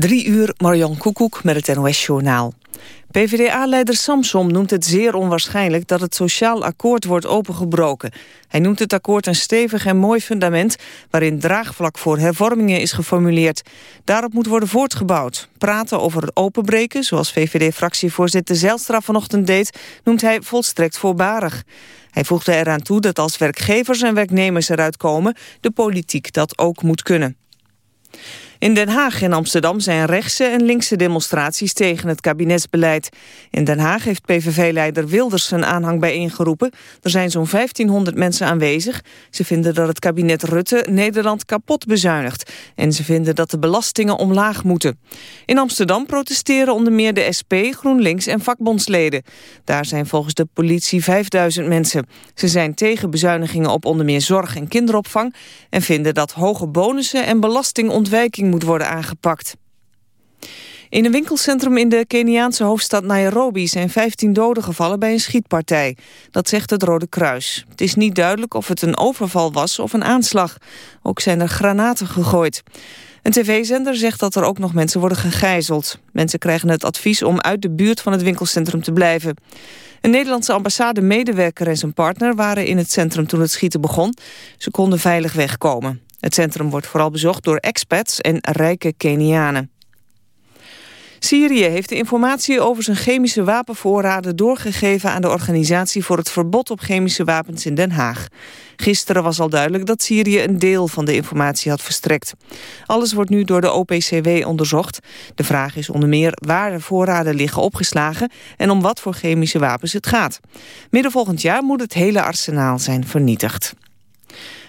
Drie uur, Marjan Koekoek met het NOS-journaal. PvdA-leider Samsom noemt het zeer onwaarschijnlijk dat het sociaal akkoord wordt opengebroken. Hij noemt het akkoord een stevig en mooi fundament waarin draagvlak voor hervormingen is geformuleerd. Daarop moet worden voortgebouwd. Praten over het openbreken, zoals VVD-fractievoorzitter Zijlstra vanochtend deed, noemt hij volstrekt voorbarig. Hij voegde eraan toe dat als werkgevers en werknemers eruit komen, de politiek dat ook moet kunnen. In Den Haag en Amsterdam zijn rechtse en linkse demonstraties tegen het kabinetsbeleid. In Den Haag heeft PVV-leider Wilders zijn aanhang bijeengeroepen. Er zijn zo'n 1500 mensen aanwezig. Ze vinden dat het kabinet Rutte Nederland kapot bezuinigt. En ze vinden dat de belastingen omlaag moeten. In Amsterdam protesteren onder meer de SP, GroenLinks en vakbondsleden. Daar zijn volgens de politie 5000 mensen. Ze zijn tegen bezuinigingen op onder meer zorg en kinderopvang... en vinden dat hoge bonussen en belastingontwijking moet worden aangepakt. In een winkelcentrum in de Keniaanse hoofdstad Nairobi zijn 15 doden gevallen bij een schietpartij. Dat zegt het Rode Kruis. Het is niet duidelijk of het een overval was of een aanslag. Ook zijn er granaten gegooid. Een tv-zender zegt dat er ook nog mensen worden gegijzeld. Mensen krijgen het advies om uit de buurt van het winkelcentrum te blijven. Een Nederlandse ambassade-medewerker en zijn partner waren in het centrum toen het schieten begon. Ze konden veilig wegkomen. Het centrum wordt vooral bezocht door expats en rijke Kenianen. Syrië heeft de informatie over zijn chemische wapenvoorraden doorgegeven aan de Organisatie voor het Verbod op Chemische Wapens in Den Haag. Gisteren was al duidelijk dat Syrië een deel van de informatie had verstrekt. Alles wordt nu door de OPCW onderzocht. De vraag is onder meer waar de voorraden liggen opgeslagen en om wat voor chemische wapens het gaat. Midden volgend jaar moet het hele arsenaal zijn vernietigd.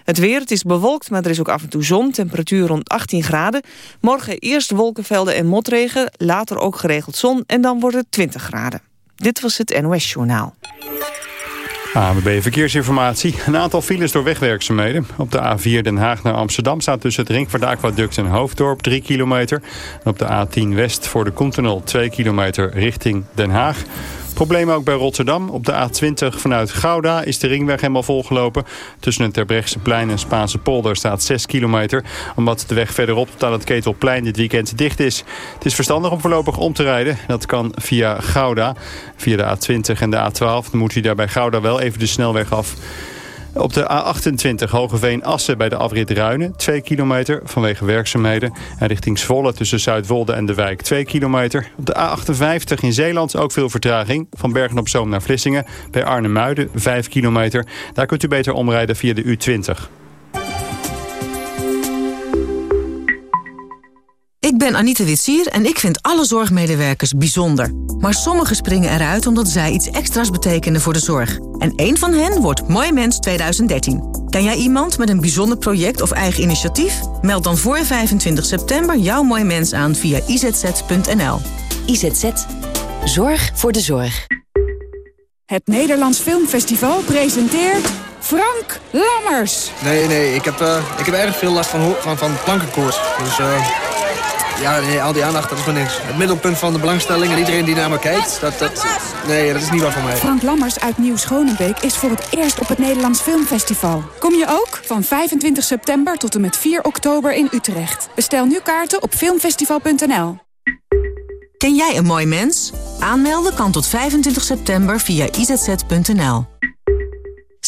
Het weer, het is bewolkt, maar er is ook af en toe zon. Temperatuur rond 18 graden. Morgen eerst wolkenvelden en motregen. Later ook geregeld zon. En dan wordt het 20 graden. Dit was het NOS Journaal. ANWB Verkeersinformatie. Een aantal files door wegwerkzaamheden. Op de A4 Den Haag naar Amsterdam staat tussen het Ringvaartaquaduct en Hoofddorp 3 kilometer. Op de A10 West voor de Continental 2 kilometer richting Den Haag. Problemen ook bij Rotterdam. Op de A20 vanuit Gouda is de ringweg helemaal volgelopen. Tussen het Terbrechtseplein en Spaanse polder staat 6 kilometer. Omdat de weg verderop tot aan het Ketelplein dit weekend dicht is. Het is verstandig om voorlopig om te rijden. Dat kan via Gouda. Via de A20 en de A12. Dan moet u daar bij Gouda wel even de snelweg af. Op de A28 Hogeveen-Assen bij de afrit Ruinen 2 kilometer vanwege werkzaamheden. En richting Zwolle tussen Zuidwolde en de wijk 2 kilometer. Op de A58 in Zeeland ook veel vertraging. Van Bergen op Zoom naar Vlissingen. Bij Arnhem-Muiden 5 kilometer. Daar kunt u beter omrijden via de U20. Ik ben Anita Witsier en ik vind alle zorgmedewerkers bijzonder. Maar sommigen springen eruit omdat zij iets extra's betekenen voor de zorg. En één van hen wordt Mooi Mens 2013. Ken jij iemand met een bijzonder project of eigen initiatief? Meld dan voor 25 september jouw Mooi Mens aan via izz.nl. IZZ. Zorg voor de zorg. Het Nederlands Filmfestival presenteert... Frank Lammers. Nee, nee, ik heb, uh, ik heb erg veel last van, van, van plankenkoorts. Dus... Uh... Ja, nee, al die aandacht, dat is maar niks. Het middelpunt van de belangstelling en iedereen die naar me kijkt, dat, dat, nee, dat is niet wat voor mij. Frank Lammers uit Nieuw-Schonebeek is voor het eerst op het Nederlands Filmfestival. Kom je ook? Van 25 september tot en met 4 oktober in Utrecht. Bestel nu kaarten op filmfestival.nl. Ken jij een mooi mens? Aanmelden kan tot 25 september via izz.nl.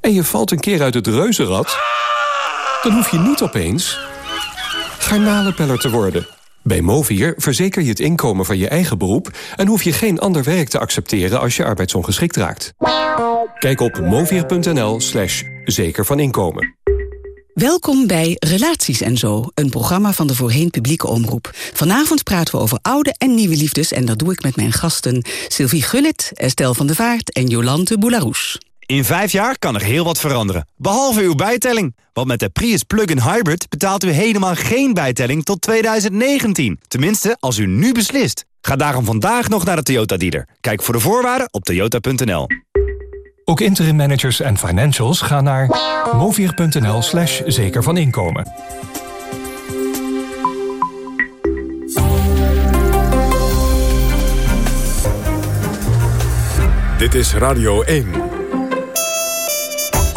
en je valt een keer uit het reuzenrad... dan hoef je niet opeens garnalenpeller te worden. Bij Movier verzeker je het inkomen van je eigen beroep... en hoef je geen ander werk te accepteren als je arbeidsongeschikt raakt. Kijk op movier.nl slash zeker van inkomen. Welkom bij Relaties en Zo, een programma van de voorheen publieke omroep. Vanavond praten we over oude en nieuwe liefdes... en dat doe ik met mijn gasten Sylvie Gullit, Estelle van der Vaart en Jolante Boularoes. In vijf jaar kan er heel wat veranderen, behalve uw bijtelling. Want met de Prius Plug-in Hybrid betaalt u helemaal geen bijtelling tot 2019. Tenminste, als u nu beslist. Ga daarom vandaag nog naar de Toyota dealer. Kijk voor de voorwaarden op toyota.nl. Ook interim managers en financials gaan naar movier.nl slash zeker van inkomen. Dit is Radio 1.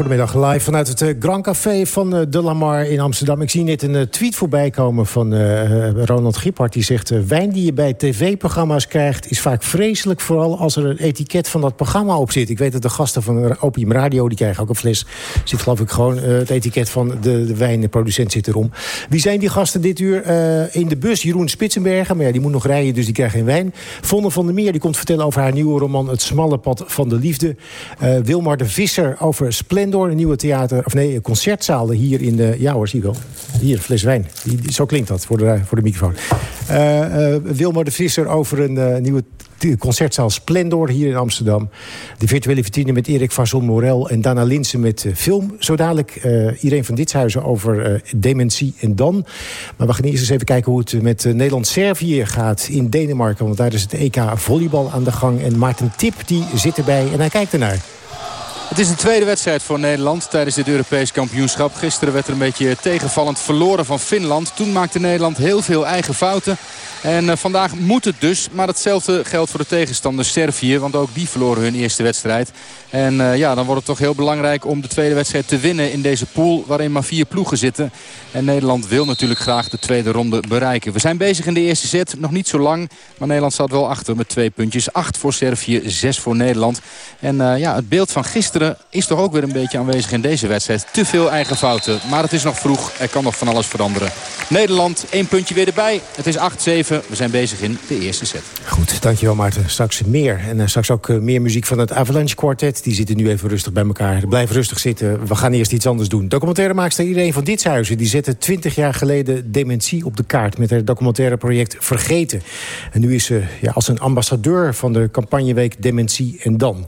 Goedemiddag, live vanuit het eh, Grand Café van eh, De Lamar in Amsterdam. Ik zie net een eh, tweet voorbij komen van Ronald Giphart. Die zegt, wijn die je bij tv-programma's krijgt... is vaak vreselijk, vooral als er een etiket van dat programma op zit. Ik weet dat de gasten van Opium Radio, die krijgen ook een fles. Zit geloof ik gewoon het etiket van de, de wijnproducent zit erom. Wie zijn die gasten dit uur in de bus? Jeroen Spitsenberger, maar ja, die moet nog rijden, dus die krijgt geen wijn. Vonne van der Meer, die komt vertellen over haar nieuwe roman... Het smalle pad van de liefde. Wilmar de Visser over Splendor een nieuwe theater, of nee, concertzaal hier in de... Ja hoor, zie je wel. Hier, fles wijn. Zo klinkt dat voor de, voor de microfoon. Uh, uh, Wilmer de Visser over een uh, nieuwe concertzaal Splendor hier in Amsterdam. De virtuele vitrine met Erik Vason Morel en Dana Linsen met film. Zo dadelijk Irene van Ditshuizen over dementie en dan. Maar we gaan eerst eens even kijken hoe het met Nederland-Servië gaat in Denemarken. Want daar is het EK volleybal aan de gang. En Maarten Tip die zit erbij en hij kijkt ernaar. Het is een tweede wedstrijd voor Nederland tijdens dit Europees kampioenschap. Gisteren werd er een beetje tegenvallend verloren van Finland. Toen maakte Nederland heel veel eigen fouten. En uh, vandaag moet het dus. Maar hetzelfde geldt voor de tegenstander Servië. Want ook die verloren hun eerste wedstrijd. En uh, ja, dan wordt het toch heel belangrijk om de tweede wedstrijd te winnen in deze pool. Waarin maar vier ploegen zitten. En Nederland wil natuurlijk graag de tweede ronde bereiken. We zijn bezig in de eerste set. Nog niet zo lang. Maar Nederland staat wel achter met twee puntjes. Acht voor Servië, zes voor Nederland. En uh, ja, het beeld van gisteren is toch ook weer een beetje aanwezig in deze wedstrijd. Te veel eigen fouten. Maar het is nog vroeg. Er kan nog van alles veranderen. Nederland, één puntje weer erbij. Het is 8-7. We zijn bezig in de eerste set. Goed, dankjewel Maarten. Straks meer. En uh, straks ook uh, meer muziek van het Avalanche Quartet. Die zitten nu even rustig bij elkaar. Blijf rustig zitten. We gaan eerst iets anders doen. Documentairemaakster Irene van Ditshuizen... die zette 20 jaar geleden dementie op de kaart... met haar documentaire project Vergeten. En nu is ze ja, als een ambassadeur van de campagneweek Dementie en Dan.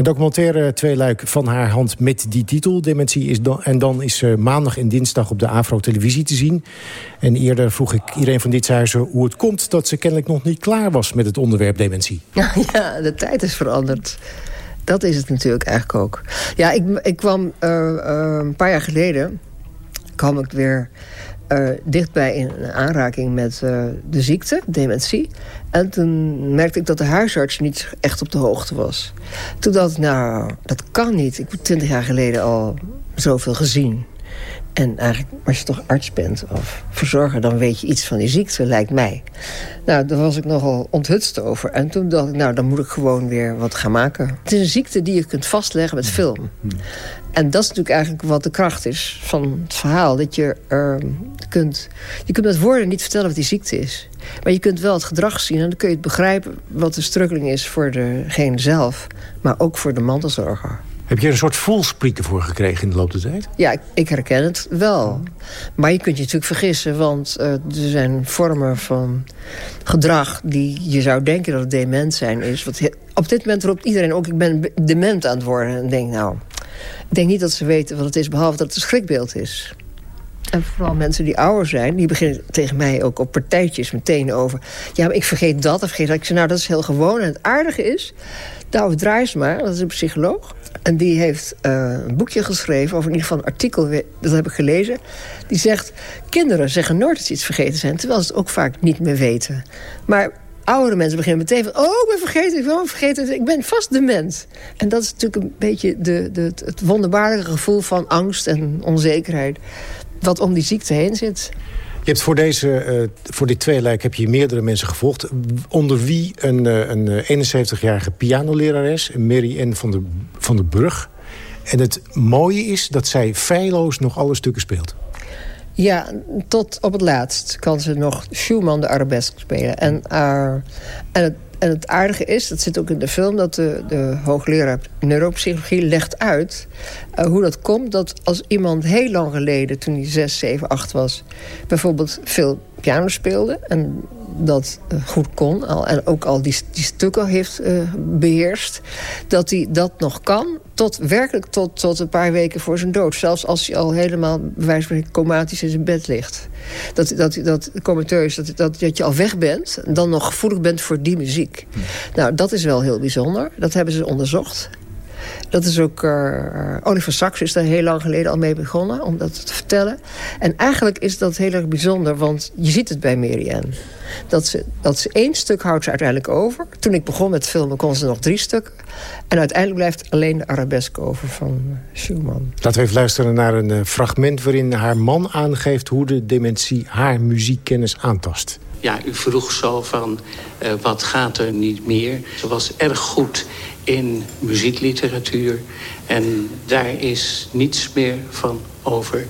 Een documentaire tweeluik van haar hand met die titel. Dementie is dan, en dan is uh, maandag en dinsdag op de Afro-televisie te zien. En eerder vroeg ik iedereen van Ditshuizen hoe het komt... dat ze kennelijk nog niet klaar was met het onderwerp dementie. Ja, de tijd is veranderd. Dat is het natuurlijk eigenlijk ook. Ja, ik, ik kwam uh, uh, een paar jaar geleden... kwam ik weer uh, dichtbij in aanraking met uh, de ziekte, dementie. En toen merkte ik dat de huisarts niet echt op de hoogte was. Toen dacht ik, nou, dat kan niet. Ik heb twintig jaar geleden al zoveel gezien. En eigenlijk, als je toch arts bent of verzorger... dan weet je iets van die ziekte, lijkt mij. Nou, daar was ik nogal onthutst over. En toen dacht ik, nou, dan moet ik gewoon weer wat gaan maken. Het is een ziekte die je kunt vastleggen met film. En dat is natuurlijk eigenlijk wat de kracht is van het verhaal. Dat je uh, kunt... Je kunt met woorden niet vertellen wat die ziekte is. Maar je kunt wel het gedrag zien en dan kun je het begrijpen... wat de struggeling is voor degene zelf. Maar ook voor de mantelzorger. Heb je er een soort voelspriet ervoor gekregen in de loop der tijd? Ja, ik, herken het wel. Maar je kunt je natuurlijk vergissen, want uh, er zijn vormen van gedrag... die je zou denken dat het dement zijn is. Op dit moment roept iedereen ook, ik ben dement aan het worden. En denk, nou, ik denk niet dat ze weten wat het is... behalve dat het een schrikbeeld is. En vooral mensen die ouder zijn, die beginnen tegen mij ook op partijtjes meteen over... ja, maar ik vergeet dat of vergeet dat. Ik zeg, nou, dat is heel gewoon. En het aardige is, Douwe Draaisma, dat is een psycholoog... en die heeft uh, een boekje geschreven, of in ieder geval een artikel... dat heb ik gelezen, die zegt... kinderen zeggen nooit dat ze iets vergeten zijn... terwijl ze het ook vaak niet meer weten. Maar oudere mensen beginnen meteen van... oh, ik ben vergeten, ik ben vergeten, ik ben vast dement. En dat is natuurlijk een beetje de, de, het wonderbaarlijke gevoel van angst en onzekerheid... wat om die ziekte heen zit. Hebt voor, deze, uh, voor dit tweeluik heb je meerdere mensen gevolgd. Onder wie een, uh, een 71-jarige pianolerares, Mary Ann van der, van der Brug. En het mooie is dat zij feilloos nog alle stukken speelt. Ja, tot op het laatst kan ze nog Schumann de arabesk spelen. En, uh, en, en het aardige is, dat zit ook in de film... dat de, de hoogleraar neuropsychologie legt uit uh, hoe dat komt... dat als iemand heel lang geleden, toen hij 6, 7, 8 was... bijvoorbeeld veel piano speelde. En dat eh, goed kon. Al, en ook al die, die stukken heeft uh, beheerst. Dat hij dat nog kan. Tot, werkelijk tot, tot een paar weken voor zijn dood. Zelfs als hij al helemaal bij wijze van comatisch in zijn bed ligt. Dat, dat, dat comateus, dat, dat, dat je al weg bent. En dan nog gevoelig bent voor die muziek. Nou, dat is wel heel bijzonder. Dat hebben ze onderzocht. Dat is ook... Uh, Oliver Sacks is daar heel lang geleden al mee begonnen... om dat te vertellen. En eigenlijk is dat heel erg bijzonder... want je ziet het bij Marianne. Dat ze, dat ze één stuk houdt ze uiteindelijk over. Toen ik begon met filmen kon ze nog drie stukken. En uiteindelijk blijft alleen de arabesque over van Schumann. Laten we even luisteren naar een fragment... waarin haar man aangeeft hoe de dementie haar muziekkennis aantast. Ja, u vroeg zo van uh, wat gaat er niet meer. Ze was erg goed in muziekliteratuur. En daar is niets meer van over.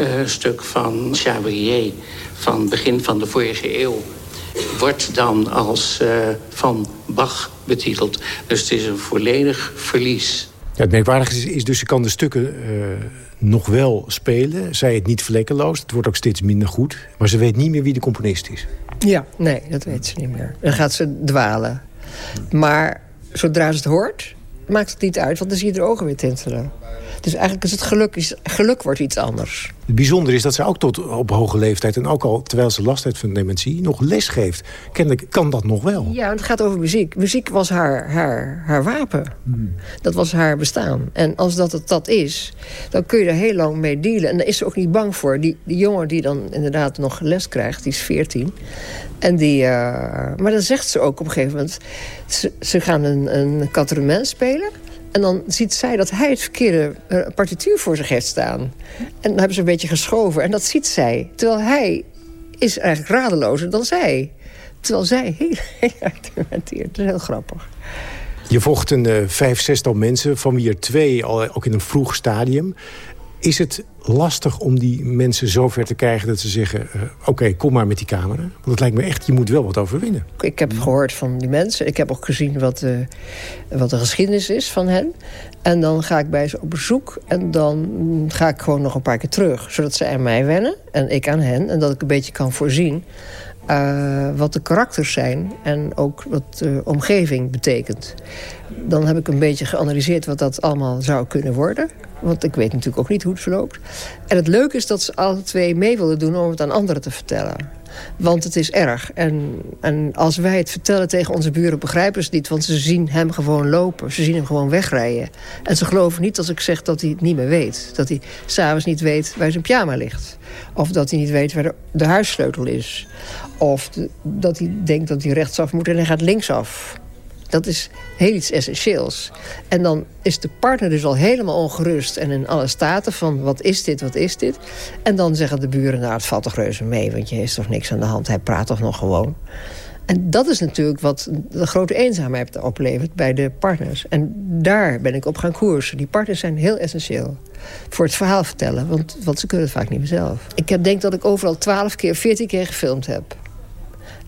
Uh, een stuk van Chabrier van begin van de vorige eeuw... wordt dan als uh, van Bach betiteld. Dus het is een volledig verlies. Ja, het merkwaardige is, is dus, ze kan de stukken uh, nog wel spelen. Zij het niet vlekkeloos. Het wordt ook steeds minder goed. Maar ze weet niet meer wie de componist is. Ja, nee, dat weet ze niet meer. Dan gaat ze dwalen. Maar zodra ze het hoort, maakt het niet uit. Want dan zie je de ogen weer tintelen. Dus eigenlijk is het geluk, geluk wordt iets anders. Het bijzondere is dat ze ook tot op hoge leeftijd... en ook al terwijl ze last heeft van dementie, nog les geeft. Kennelijk kan dat nog wel. Ja, het gaat over muziek. Muziek was haar, haar, haar wapen. Hmm. Dat was haar bestaan. En als dat het dat is, dan kun je er heel lang mee dealen. En daar is ze ook niet bang voor. Die, die jongen die dan inderdaad nog les krijgt, die is 14... En die, uh, maar dan zegt ze ook op een gegeven moment... ze, ze gaan een, een spelen... En dan ziet zij dat hij het verkeerde uh, partituur voor zich heeft staan. En dan hebben ze een beetje geschoven. En dat ziet zij. Terwijl hij is eigenlijk radelozer dan zij. Terwijl zij heel, heel argumenteert. Dat is heel grappig. Je vocht een uh, vijf, zestal mensen, van wie er twee al ook in een vroeg stadium. Is het lastig om die mensen zover te krijgen dat ze zeggen... Uh, oké, kom maar met die camera? Want het lijkt me echt, je moet wel wat overwinnen. Ik heb gehoord van die mensen. Ik heb ook gezien wat de, wat de geschiedenis is van hen. En dan ga ik bij ze op bezoek. En dan ga ik gewoon nog een paar keer terug. Zodat ze aan mij wennen en ik aan hen. En dat ik een beetje kan voorzien uh, wat de karakters zijn en ook wat de omgeving betekent. Dan heb ik een beetje geanalyseerd wat dat allemaal zou kunnen worden. Want ik weet natuurlijk ook niet hoe het verloopt. En het leuke is dat ze alle twee mee willen doen om het aan anderen te vertellen. Want het is erg. En, en als wij het vertellen tegen onze buren begrijpen ze het niet. Want ze zien hem gewoon lopen. Ze zien hem gewoon wegrijden. En ze geloven niet als ik zeg dat hij het niet meer weet. Dat hij s'avonds niet weet waar zijn pyjama ligt. Of dat hij niet weet waar de, de huissleutel is. Of dat hij denkt dat hij rechtsaf moet en hij gaat linksaf. Dat is heel iets essentieels. En dan is de partner dus al helemaal ongerust en in alle staten van wat is dit, wat is dit. En dan zeggen de buren, nou het valt toch reuze mee, want je is toch niks aan de hand, hij praat toch nog gewoon. En dat is natuurlijk wat de grote eenzaamheid oplevert bij de partners. En daar ben ik op gaan koersen. Die partners zijn heel essentieel voor het verhaal vertellen. Want, want ze kunnen het vaak niet meer zelf. Ik heb, denk dat ik overal 12 keer, 14 keer gefilmd heb.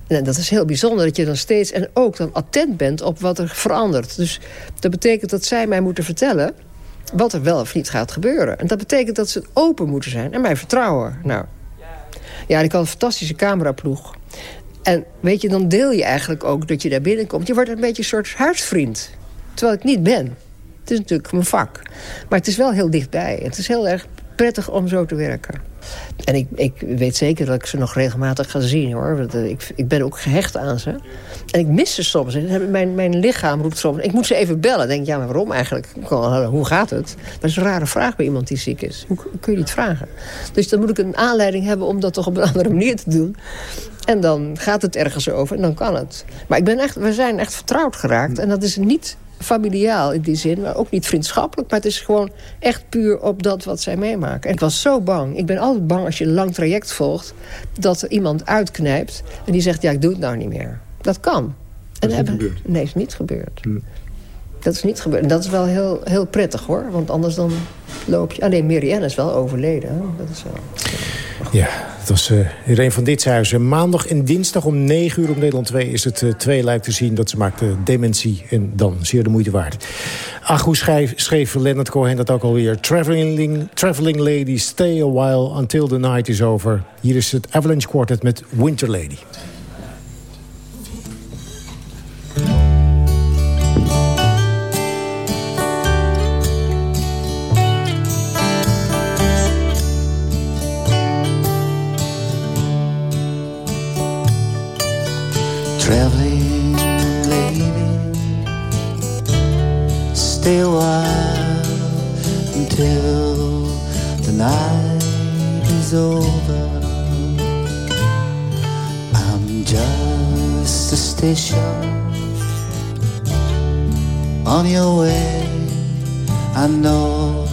En dat is heel bijzonder dat je dan steeds... en ook dan attent bent op wat er verandert. Dus dat betekent dat zij mij moeten vertellen... wat er wel of niet gaat gebeuren. En dat betekent dat ze open moeten zijn en mij vertrouwen. Nou, ja, ik had een fantastische cameraploeg. En weet je, dan deel je eigenlijk ook dat je daar binnenkomt. Je wordt een beetje een soort huisvriend. Terwijl ik niet ben. Het is natuurlijk mijn vak. Maar het is wel heel dichtbij. Het is heel erg prettig om zo te werken. En ik, ik weet zeker dat ik ze nog regelmatig ga zien, hoor. Want, uh, ik, ik ben ook gehecht aan ze. En ik mis ze soms. Mijn, mijn lichaam roept soms... Ik moet ze even bellen. Denk, ja, maar waarom eigenlijk? Hoe gaat het? Dat is een rare vraag bij iemand die ziek is. Hoe kun je niet vragen? Dus dan moet ik een aanleiding hebben om dat toch op een andere manier te doen. En dan gaat het ergens over en dan kan het. Maar ik ben echt, we zijn echt vertrouwd geraakt. En dat is niet familiaal in die zin, maar ook niet vriendschappelijk. Maar het is gewoon echt puur op dat wat zij meemaken. En ik was zo bang. Ik ben altijd bang als je een lang traject volgt... dat er iemand uitknijpt en die zegt, ja, ik doe het nou niet meer. Dat kan. Dat is niet gebeurd? Nee, is niet gebeurd. Dat is niet gebeurd. Dat is wel heel, heel prettig, hoor. Want anders dan loop je... Alleen Marianne is wel overleden. Dat is wel... Ja, het was uh, Irene van Ditshuizen. Maandag en dinsdag om 9 uur op Nederland 2 is het uh, twee lijkt te zien. Dat ze maakte dementie en dan zeer de moeite waard. Ach, hoe schreef, schreef Leonard Cohen dat ook alweer? Traveling, traveling Lady, stay a while until the night is over. Hier is het Avalanche Quartet met Winter Lady. On your way. I know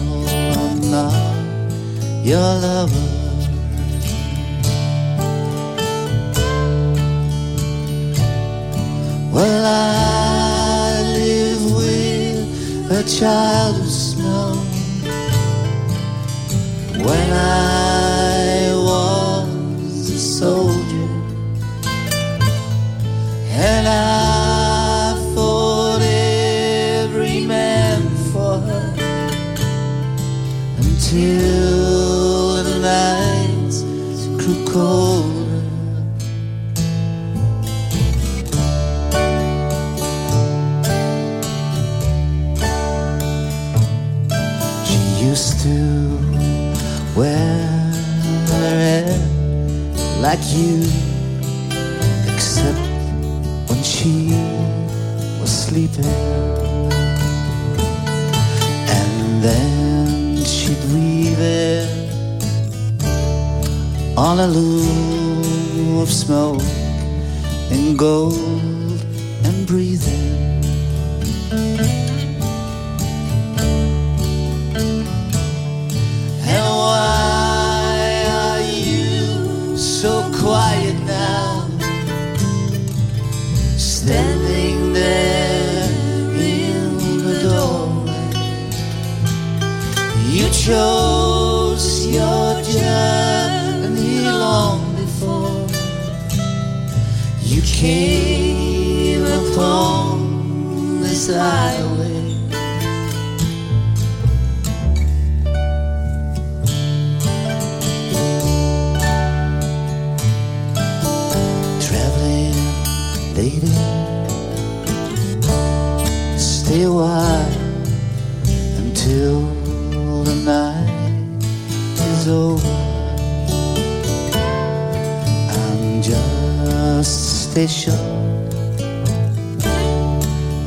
I'm not your lover. Well, I live with a child of snow. When I until the nights grew cold. A loom of smoke and gold and breathing. And why are you so quiet now? Standing came upon this highway.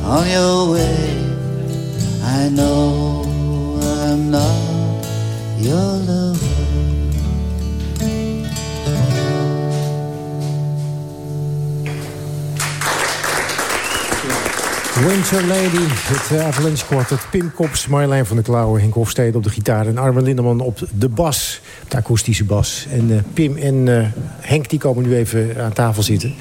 On your way. I know Winter Lady, het Avalanche Quartet. Pim Kops, Marjolein van der Klauwen, Henk Hofstede op de gitaar... en Armin Lindeman op de bas, de akoestische bas. En uh, Pim en uh, Henk die komen nu even aan tafel zitten.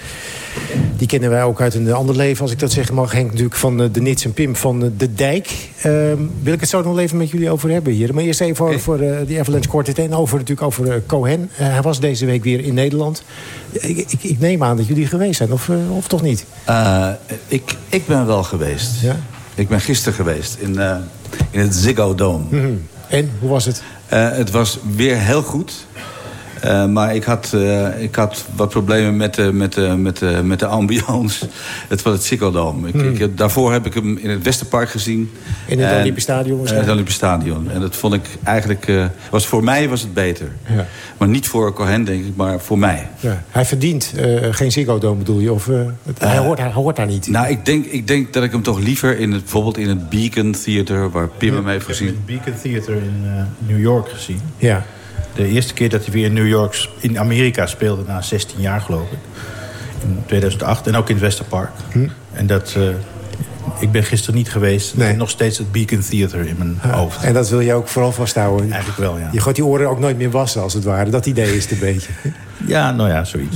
Die kennen wij ook uit een ander leven, als ik dat zeggen mag. Henk natuurlijk van de Nits en Pim van de Dijk. Ehm, wil ik het zo nog even met jullie over hebben hier. Maar eerst even over voor die Avalanche Quartet... en over, natuurlijk over Cohen. hij was deze week weer in Nederland. Ik, ik, ik, neem aan dat jullie geweest zijn, of, of toch niet? ik, ik ben wel geweest. Ja? Ik ben gisteren geweest in, in het Ziggo Dome. Mm -hmm. En, hoe was het? Het was weer heel goed. Uh, maar ik had, uh, ik had wat problemen met de, met de, met de, met de ambiance. Het was het Ziggo Dome. Ik, Hmm. mm. ik, daarvoor heb ik hem in het Westerpark gezien. In het Olympisch Stadion In het Olympisch Stadion. En dat vond ik eigenlijk... Uh, was, voor mij was het beter. Ja. Maar niet voor Cohen, denk ik, maar voor mij. Ja. Hij verdient geen Ziggo Dome, bedoel je? Of het, hij, hoort, hij hoort daar niet? Nou, ik denk, ik denk dat ik hem toch liever in het, bijvoorbeeld in het Beacon Theater... waar Pim hem heeft gezien. Ik heb het Beacon Theater in New York gezien. Ja. De eerste keer dat hij weer in New York, in Amerika speelde, na 16 jaar geloof ik. In 2008 en ook in het Westerpark. Hm. En dat, uh, ik ben gisteren niet geweest. Nee. nog steeds het Beacon Theater in mijn ja, hoofd. En dat wil je ook vooral vasthouden? Eigenlijk wel, ja. Je gaat die oren ook nooit meer wassen, als het ware. Dat idee is het een beetje. Ja, nou ja, zoiets.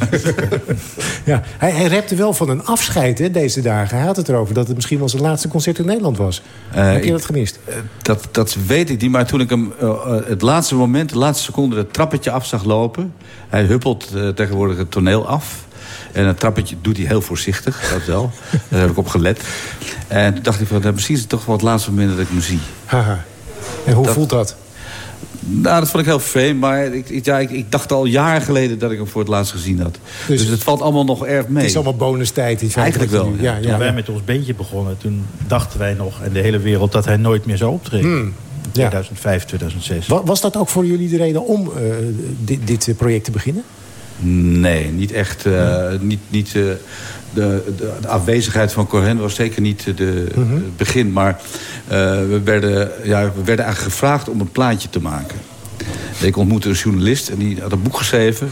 ja, hij, hij repte wel van een afscheid hè, deze dagen. Hij had het erover dat het misschien wel zijn laatste concert in Nederland was. Heb je dat gemist? Eh, dat, dat weet ik niet, maar toen ik hem eh, het laatste moment, de laatste seconde... het trappetje af zag lopen... hij huppelt tegenwoordig het toneel af... En het trappetje doet hij heel voorzichtig, dat wel. Daar heb ik op gelet. En toen dacht ik van, nou, misschien is het toch wel het laatste moment dat ik hem zie. Haha. En hoe Dat- voelt dat? Nou, dat vond ik heel vreemd, maar ik, ik, ja, ik, ik dacht al jaren geleden dat ik hem voor het laatst gezien had. Dus, het valt allemaal nog erg mee. Het is allemaal bonustijd. in feite Eigenlijk wel, Ja, Toen wij met ons bandje begonnen, toen dachten wij nog... en de hele wereld dat hij nooit meer zou optreden. Hmm, ja. 2005, 2006. Wa- Was dat ook voor jullie de reden om eh, dit, dit eh, project te beginnen? Nee, niet echt. eh, niet, niet, eh, de, de, de afwezigheid van Cohen was zeker niet eh, de, Mhm. het begin. Maar eh, we, werden, ja, we werden eigenlijk gevraagd om een plaatje te maken. Ik ontmoette een journalist en die had een boek geschreven.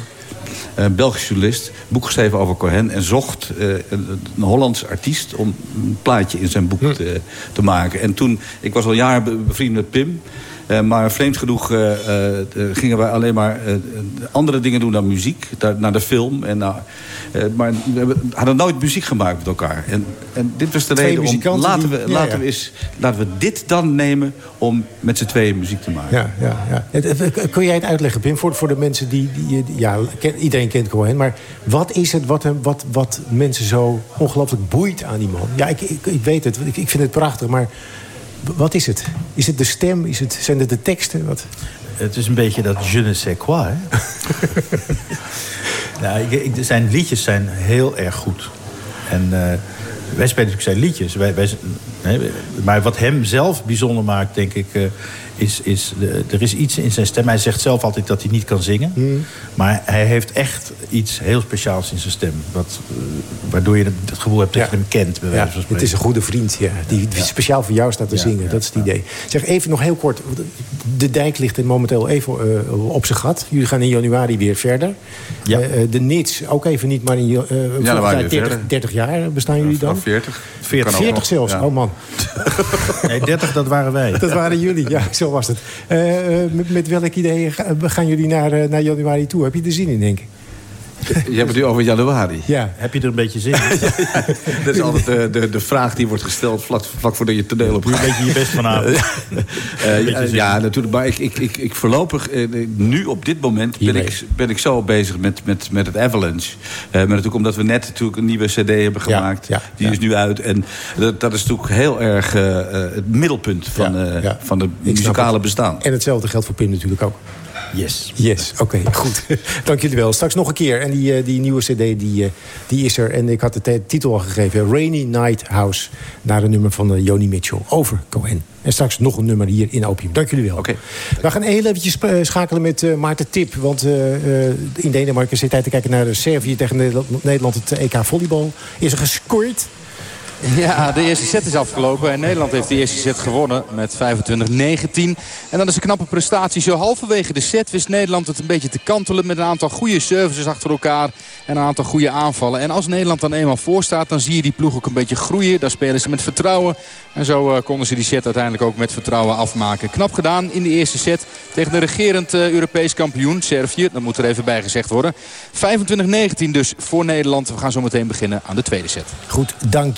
Een Belgisch journalist, boek geschreven over Cohen... en zocht eh, een, Hollands artiest om een plaatje in zijn boek Hm. te, te maken. En toen, ik was al jaren be- bevriend met Pim... eh, maar vreemd genoeg eh, eh, gingen wij alleen maar andere dingen doen dan muziek. Daar, naar de film. En naar, maar we hebben- hadden nooit muziek gemaakt met elkaar. En, en dit was de Twee reden om... Laten die- we, ja, laten, ja. We eens, laten we dit dan nemen om met z'n tweeën muziek te maken. Ja, ja, ja. Het- Kun jij het uitleggen, Pim, voor, voor de mensen die... die ja, iedereen kent Cohen, maar wat is het wat, wat, wat mensen zo ongelooflijk boeit aan die man? Ja, ik, ik, ik weet het, ik, ik vind het prachtig, maar wat is het? Is het de stem? Is het, zijn het de teksten? Wat? Het is een beetje dat je ne sais quoi, hè? nou, ik, ik- zijn liedjes zijn heel erg goed. En eh, wij spelen natuurlijk zijn liedjes. Wij, wij, nee, maar wat hem zelf bijzonder maakt, denk ik... eh, is, is de- er is iets in zijn stem. Hij zegt zelf altijd dat hij niet kan zingen. Maar hij heeft echt iets heel speciaals in zijn stem. Wat, eh, waardoor je het gevoel hebt dat je hem kent, bij wijze Ja, van spreken. het is een goede vriend, ja, die, die speciaal voor jou staat te Ja, zingen. dat is het idee. Zeg even nog heel kort. De dijk ligt er momenteel even eh, op zijn gat. Jullie gaan in januari weer verder. Ja. Eh, eh, de NITS ook even niet, maar in uh, Januari weer 30, verder. 30 jaar bestaan jullie dan? Vanaf 40. 40, 40 zelfs, oh man. Nee, 30, dat waren wij. Dat waren jullie, ja, zo was het. Eh, eh, met, met welk idee ga- gaan jullie naar, eh, naar januari toe? Heb je er zin in, denk ik? Je hebt het nu over januari. Ja. Heb je er een beetje zin in? Dat is altijd de, de, de vraag die wordt gesteld vlak, vlak voordat je toneel op Doe een beetje je best vanavond. Eh, beetje ja, ja, natuurlijk. Maar ik, ik, ik, ik voorlopig, eh, nu op dit moment, ben ik, ben ik zo bezig met, met, met het Avalanche. Eh, maar natuurlijk omdat we net natuurlijk een nieuwe cd hebben gemaakt. ja, die is nu uit. En dat, dat is natuurlijk heel erg eh, eh, het middelpunt van, eh, van snap muzikale bestaan. En hetzelfde geldt voor Pim natuurlijk ook. Yes. Yes, oké, goed. Dank jullie wel. Straks nog een keer. En die, eh, die nieuwe cd, die, eh, die is er. En ik had de te- titel al gegeven. Rainy Night House. Naar een nummer van eh, Joni Mitchell. Over Cohen. En straks nog een nummer hier in Opium. Dank jullie wel. Oké. We gaan heel eventjes schakelen met Maarten Tip. Want in Denemarken zit hij te kijken naar Servië tegen Nederland, Nederland het EK volleybal. Is er gescoord? Ja, de eerste set is afgelopen en Nederland heeft de eerste set gewonnen met 25-19. En dat is een knappe prestatie. Zo halverwege de set wist Nederland het een beetje te kantelen... met een aantal goede services achter elkaar en een aantal goede aanvallen. En als Nederland dan eenmaal voor staat, dan zie je die ploeg ook een beetje groeien. Daar spelen ze met vertrouwen. En zo eh, konden ze die set uiteindelijk ook met vertrouwen afmaken. Knap gedaan in de eerste set tegen de regerend eh, Europees kampioen Servië. Dat moet er even bij gezegd worden. 25-19 dus voor Nederland. We gaan zo meteen beginnen aan de tweede set. Goed, dank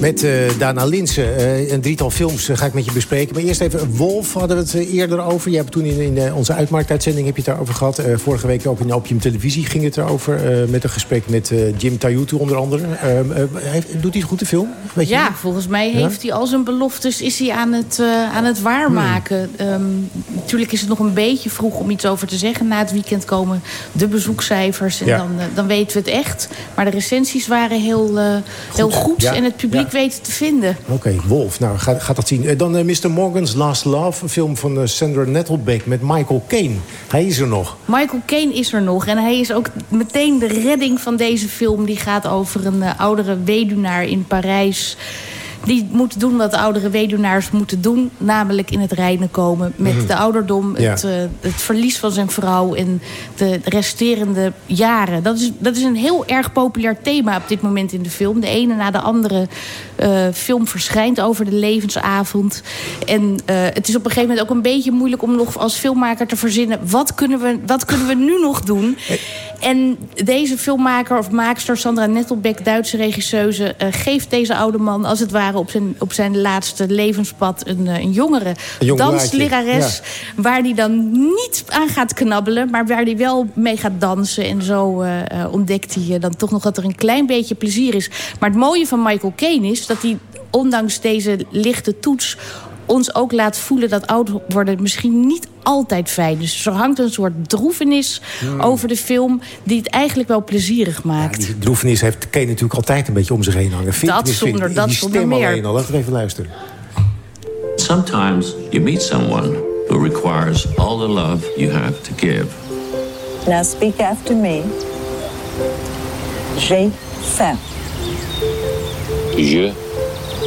Met eh, Dana Linsen. eh, een drietal films eh, ga ik met je bespreken. Maar eerst even Wolf hadden we het eh, eerder over. Je hebt toen in, in onze uitmarktuitzending heb je het daarover gehad. Eh, vorige week ook in Opium Televisie ging het erover. met een gesprek met Jim Tayutu onder andere. Eh, eh, heeft- doet hij goed de film? Weet Ja, volgens mij Ja? heeft hij al zijn beloftes is hij aan, het, aan het waarmaken. Hmm. Ehm, natuurlijk is het nog een beetje vroeg om iets over te zeggen. Na het weekend komen de bezoekcijfers en Ja. dan, dan weten we het echt. Maar de recensies waren heel, heel goed Ja, en het publiek ik weet te vinden. Oké, Wolf. Nou, gaat, dat zien. Eh, Dan eh, Mr. Morgan's Last Love. Een film van eh, Sandra Nettlebeck met Michael Caine. Hij is er nog. Michael Caine is er nog. En hij is ook meteen de redding van deze film. Die gaat over een oudere weduwnaar in Parijs. Die moet doen wat oudere weduwnaars moeten doen. Namelijk in het reinen komen met Mhm. de ouderdom. Ja. Het, eh, het verlies van zijn vrouw en de resterende jaren. Dat is, dat is een heel erg populair thema op dit moment in de film. De ene na de andere eh, film verschijnt over de levensavond. En eh, het is op een gegeven moment ook een beetje moeilijk om nog als filmmaker te verzinnen... wat kunnen we, wat kunnen we nu nog doen? En deze filmmaker of maakster, Sandra Nettelbeck, Duitse regisseuse... eh, geeft deze oude man als het ware op zijn, op zijn laatste levenspad een, eh, een jongere Een jong danslerares... waar hij dan niet aan gaat knabbelen, maar waar hij wel mee gaat dansen. En zo eh, ontdekt hij dan toch nog dat er een klein beetje plezier is. Maar het mooie van Michael Caine is dat hij, ondanks deze lichte toets ons ook laat voelen dat oud worden misschien niet altijd fijn. Dus er hangt een soort droevenis Hmm. over de film... die het eigenlijk wel plezierig maakt. Die droefenis heeft Kane natuurlijk altijd een beetje om zich heen hangen. Vind- Dat vind- zonder- die dat stem zonder meer. alleen al. Laten we even luisteren. Sometimes you meet someone who requires all the love you have to give. Now speak after me. J'ai faim. Je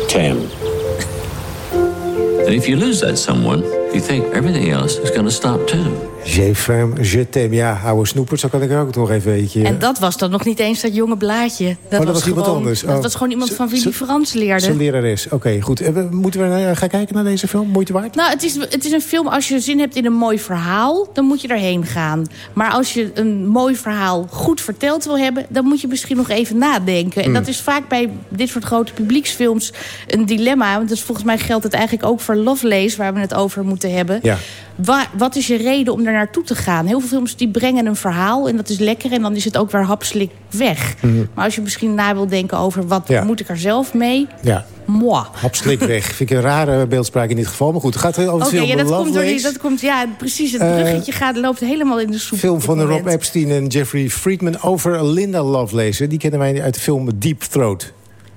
t'aime. And if you lose that someone, you think everything else is going to stop too. J'ai je t'aime. Ja, oude snoepert, zo kan ik er ook nog even eentje... En dat was dan nog niet eens dat jonge blaadje. Dat, Oh, dat was iemand gewoon, anders. Dat Oh. was gewoon iemand van wie die Frans leerde. Zijn lerares. Oké, goed. Eh, we- Moeten we eh, gaan kijken naar deze film? Moeite waard? Nou, het is, het is een film, als je zin hebt in een mooi verhaal... dan moet je erheen gaan. Maar als je een mooi verhaal goed verteld wil hebben... dan moet je misschien nog even nadenken. En Hmm. dat is vaak bij dit soort grote publieksfilms een dilemma. Want dus volgens mij geldt het eigenlijk ook voor Lovelace... waar we het over moeten hebben. Ja. Wa- wat is je reden om daar naartoe te gaan? Heel veel films die brengen een verhaal en dat is lekker... en dan is het ook weer hapslik weg. Mhm. Maar als je misschien na wil denken over... wat Ja. moet ik er zelf mee? Ja. Moi. Hapslik weg. Vind ik een rare beeldspraak in dit geval. Maar goed, het gaat over film ja, dat komt, door die, dat komt, ja, precies. Het Eh, bruggetje gaat, loopt helemaal in de soep. film van Rob. Epstein en Jeffrey Friedman over Linda Lovelace. Die kennen wij uit de film Deep Throat.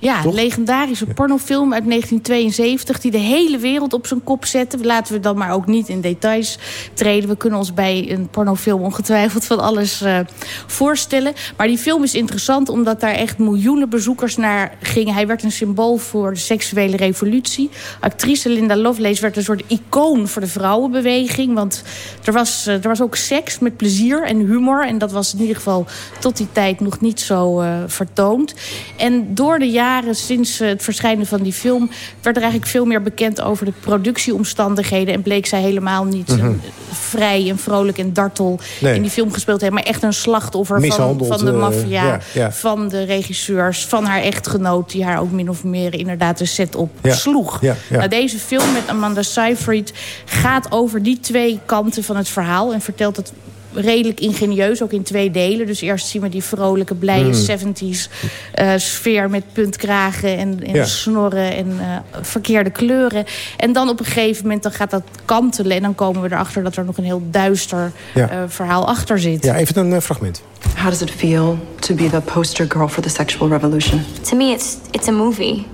Ja, Toch? legendarische pornofilm uit 1972... die de hele wereld op zijn kop zette. Laten we dan maar ook niet in details treden. We kunnen ons bij een pornofilm ongetwijfeld van alles eh, voorstellen. Maar die film is interessant omdat daar echt miljoenen bezoekers naar gingen. Hij werd een symbool voor de seksuele revolutie. Actrice Linda Lovelace werd een soort icoon voor de vrouwenbeweging. Want er was, eh, er was ook seks met plezier en humor. En dat was in ieder geval tot die tijd nog niet zo eh, vertoond. En door de jaren sinds eh, het verschijnen van die film... werd er eigenlijk veel meer bekend over de productieomstandigheden. En bleek zij helemaal niet Mhm. eh, vrij en vrolijk en dartel Nee. in die film gespeeld te hebben. Maar echt een slachtoffer van, van de eh, maffia, ja, ja. van de regisseurs... van haar echtgenoot die haar ook min of meer inderdaad de set op Ja, sloeg. Nou, deze film met Amanda Seyfried gaat over die twee kanten van het verhaal... en vertelt het redelijk ingenieus, ook in twee delen. Dus eerst zien we die vrolijke, blije Mm. 70s eh, sfeer... met puntkragen en, en Ja. snorren en eh, verkeerde kleuren. En dan op een gegeven moment dan gaat dat kantelen... en dan komen we erachter dat er nog een heel duister Ja. eh, verhaal achter zit. Ja, even een fragment. How does it feel to be the poster girl for the sexual revolution? To me, it's it's a movie,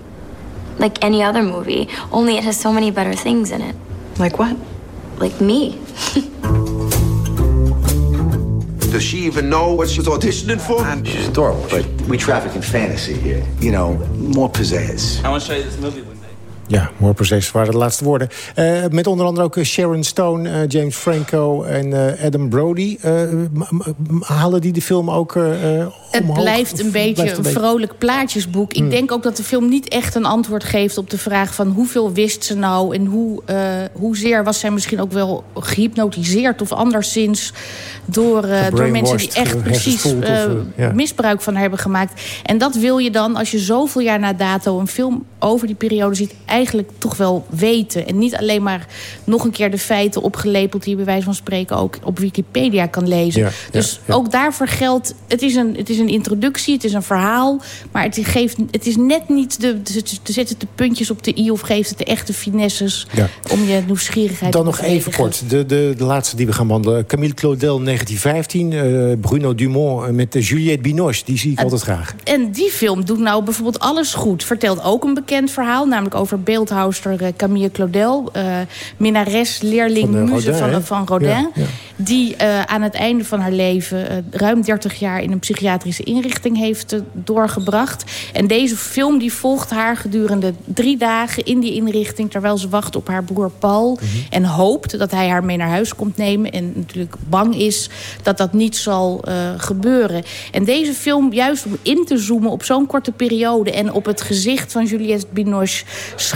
like any other movie. Only it has so many better things in it. Like what? Like me. Does she even know what she's auditioning for? She's adorable, but we traffic in fantasy here. You know, more pizzazz. I want to show you this movie we made. Ja, more precies waren de laatste woorden. Eh, met onder andere ook eh, Sharon Stone, eh, James Franco en Adam Brody. Halen die de film ook eh Het omhoog? blijft een beetje blijft een vrolijk plaatjesboek. Hmm. Ik denk ook dat de film niet echt een antwoord geeft op de vraag van hoeveel wist ze nou en hoe, hoezeer was zij misschien ook wel gehypnotiseerd of anderszins door, door mensen die echt precies of, misbruik van haar hebben gemaakt. En dat wil je dan, als je zoveel jaar na dato een film over die periode ziet, eigenlijk toch wel weten. En niet alleen maar nog een keer de feiten opgelepeld die je bij wijze van spreken ook op Wikipedia kan lezen. Ja, dus ja. ook daarvoor geldt, het is, een, het is een introductie, het is een verhaal. Maar het, geeft, het is net niet de, zet het de puntjes op de i... of geeft het de echte finesses om je nieuwsgierigheid Dan nog even kort, de, de, de laatste die we gaan wandelen. Camille Claudel, 1915. Uh, Bruno Dumont met Juliette Binoche. Die zie ik altijd graag. En die film doet nou bijvoorbeeld alles goed. Vertelt ook een bekend verhaal. Namelijk over beeldhouster Camille Claudel. Uh, minnares, leerling, van muze van, van Rodin. Die uh, aan het einde van haar leven ruim 30 jaar in een psychiatrische inrichting heeft doorgebracht. En deze film die volgt haar gedurende drie dagen in die inrichting... terwijl ze wacht op haar broer Paul. Mm -hmm. En hoopt dat hij haar mee naar huis komt nemen. En natuurlijk bang is dat dat niet zal gebeuren. En deze film, juist om in te zoomen op zo'n korte periode... en op het gezicht van Juliette Binoche,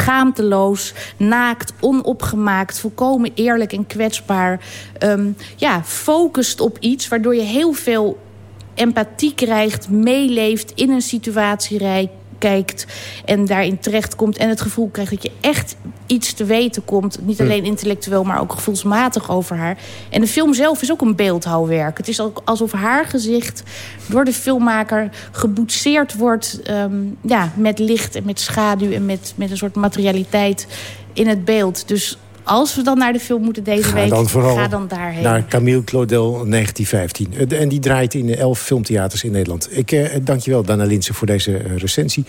schaamteloos, naakt, onopgemaakt... volkomen eerlijk en kwetsbaar... Um, ja, focust op iets waardoor je heel veel empathie krijgt, meeleeft, in een situatie kijkt en daarin terechtkomt en het gevoel krijgt dat je echt iets te weten komt. Niet alleen intellectueel, maar ook gevoelsmatig over haar. En de film zelf is ook een beeldhouwwerk. Het is ook alsof haar gezicht door de filmmaker geboetseerd wordt... Um, ja, met licht en met schaduw en met, met een soort materialiteit in het beeld. Dus als we dan naar de film moeten deze ga week, dan vooral ga dan daarheen. Naar Camille Claudel 1915. En die draait in elf filmtheaters in Nederland. Ik eh, dank je wel, Dana Linsen, voor deze recensie.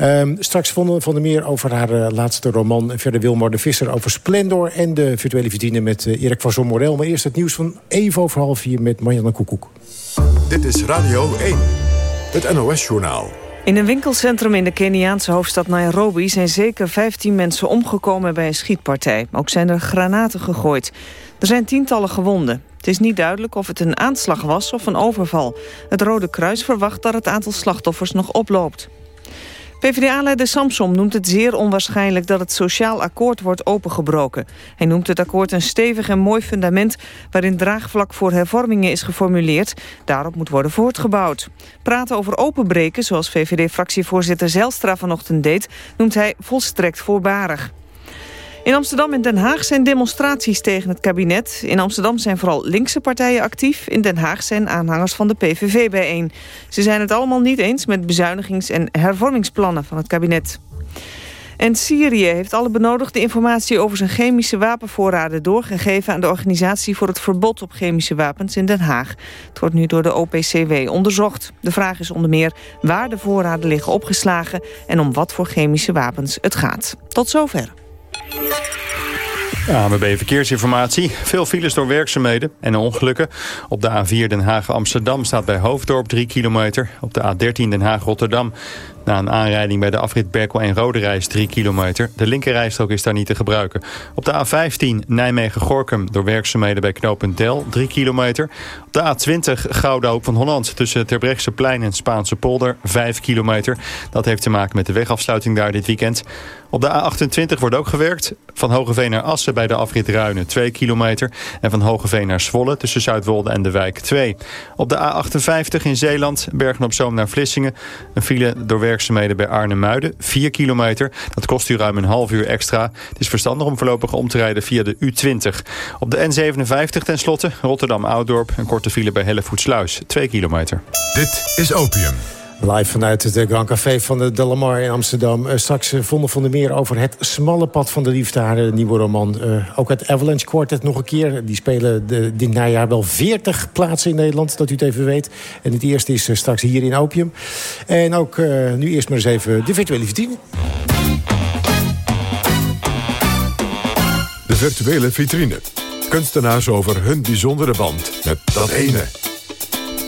Um, straks vonden van der meer over haar uh, laatste roman. En verder Wilmar de Visser over Splendor en de virtuele vitrine met uh, Erik van Zomorel. Maar eerst het nieuws van even over half vier met Marianne Koekoek. Dit is Radio 1, het NOS-journaal. In een winkelcentrum in de Keniaanse hoofdstad Nairobi... zijn zeker 15 mensen omgekomen bij een schietpartij. Ook zijn er granaten gegooid. Er zijn tientallen gewonden. Het is niet duidelijk of het een aanslag was of een overval. Het Rode Kruis verwacht dat het aantal slachtoffers nog oploopt. PvdA-leider Samsom noemt het zeer onwaarschijnlijk dat het sociaal akkoord wordt opengebroken. Hij noemt het akkoord een stevig en mooi fundament waarin draagvlak voor hervormingen is geformuleerd. Daarop moet worden voortgebouwd. Praten over openbreken, zoals VVD-fractievoorzitter Zelstra vanochtend deed, noemt hij volstrekt voorbarig. In Amsterdam en Den Haag zijn demonstraties tegen het kabinet. In Amsterdam zijn vooral linkse partijen actief. In Den Haag zijn aanhangers van de PVV bijeen. Ze zijn het allemaal niet eens met bezuinigings- en hervormingsplannen van het kabinet. En Syrië heeft alle benodigde informatie over zijn chemische wapenvoorraden doorgegeven aan de Organisatie voor het Verbod op Chemische Wapens in Den Haag. Het wordt nu door de OPCW onderzocht. De vraag is onder meer waar de voorraden liggen opgeslagen en om wat voor chemische wapens het gaat. Tot zover. ANWB Verkeersinformatie. Veel files door werkzaamheden en ongelukken. Op de A4 Den Haag-Amsterdam staat bij Hoofddorp 3 kilometer. Op de A13 Den Haag-Rotterdam na een aanrijding bij de afrit Berkel en Roderijs 3 kilometer. De linkerrijstrook is daar niet te gebruiken. Op de A15 Nijmegen-Gorkum door werkzaamheden bij knooppunt Del 3 kilometer. Op de A20 Gouda Hoek van Holland tussen Terbrechtseplein en Spaanse polder 5 kilometer. Dat heeft te maken met de wegafsluiting daar dit weekend. Op de A28 wordt ook gewerkt. Van Hogeveen naar Assen bij de afrit Ruinen 2 kilometer. En van Hogeveen naar Zwolle tussen Zuidwolde en de Wijk 2. Op de A58 in Zeeland, Bergen op Zoom naar Vlissingen. Een file door werkzaamheden bij Arnhem-Muiden. 4 kilometer. Dat kost u ruim een half uur extra. Het is verstandig om voorlopig om te rijden via de U20. Op de N57 tenslotte, Rotterdam-Ouddorp. Een korte file bij Hellevoetsluis. 2 kilometer. Dit is Opium. Live vanuit het Grand Café van de De Lamar in Amsterdam. Uh, straks uh, vonden van de meer over het smalle pad van de liefde. Haar nieuwe roman. Ook het Avalanche Quartet nog een keer. Die spelen dit najaar wel 40 plaatsen in Nederland. Dat u het even weet. En het eerste is straks hier in Opium. En ook nu eerst maar eens even de virtuele vitrine. De virtuele vitrine. Kunstenaars over hun bijzondere band met dat ene.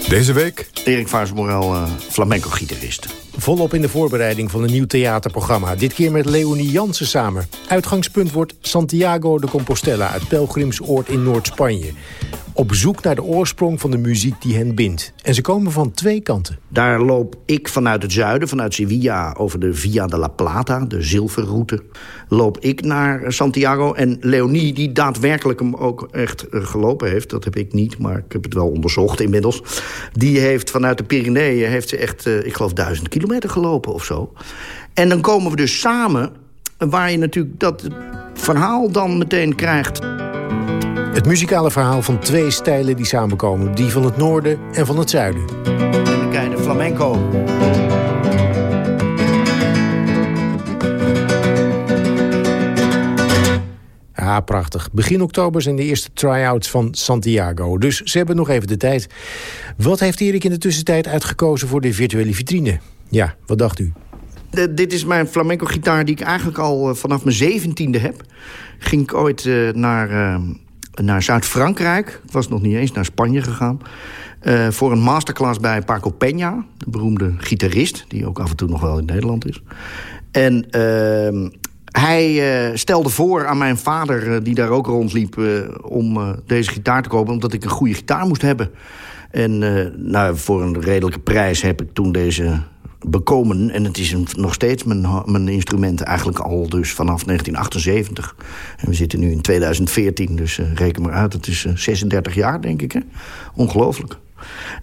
Deze week... Erik Vaars-Morel, uh, flamenco-gitarist. Volop in de voorbereiding van een nieuw theaterprogramma. Dit keer met Leonie Jansen samen. Uitgangspunt wordt Santiago de Compostela... het pelgrimsoord in Noord-Spanje. Op zoek naar de oorsprong van de muziek die hen bindt. En ze komen van twee kanten. Daar loop ik vanuit het zuiden, vanuit Sevilla... over de Via de la Plata, de zilverroute... loop ik naar Santiago. En Leonie, die daadwerkelijk hem ook echt gelopen heeft... dat heb ik niet, maar ik heb het wel onderzocht inmiddels... die heeft vanuit de Pyreneeën heeft ze echt, ik geloof, duizend kilometer gelopen of zo. En dan komen we dus samen... waar je natuurlijk dat verhaal dan meteen krijgt... Het muzikale verhaal van twee stijlen die samenkomen. Die van het noorden en van het zuiden. En dan krijg je flamenco. Ja, prachtig. Begin oktober zijn de eerste try-outs van Santiago. Dus ze hebben nog even de tijd. Wat heeft Erik in de tussentijd uitgekozen voor de virtuele vitrine? Ja, wat dacht u? Dit is mijn flamenco-gitaar die ik eigenlijk al uh, vanaf mijn zeventiende heb. Ging ik ooit uh, naar, uh, naar Zuid-Frankrijk. Ik was nog niet eens naar Spanje gegaan. voor een masterclass bij Paco Peña, de beroemde gitarist... die ook af en toe nog wel in Nederland is. En ehm, hij stelde voor aan mijn vader, die daar ook rondliep... Om deze gitaar te kopen, omdat ik een goede gitaar moest hebben. En nou, voor een redelijke prijs heb ik toen deze bekomen. En het is nog steeds mijn, mijn instrument eigenlijk al dus vanaf 1978. En we zitten nu in 2014, dus reken maar uit. Het is 36 jaar, denk ik. Hè? Ongelooflijk.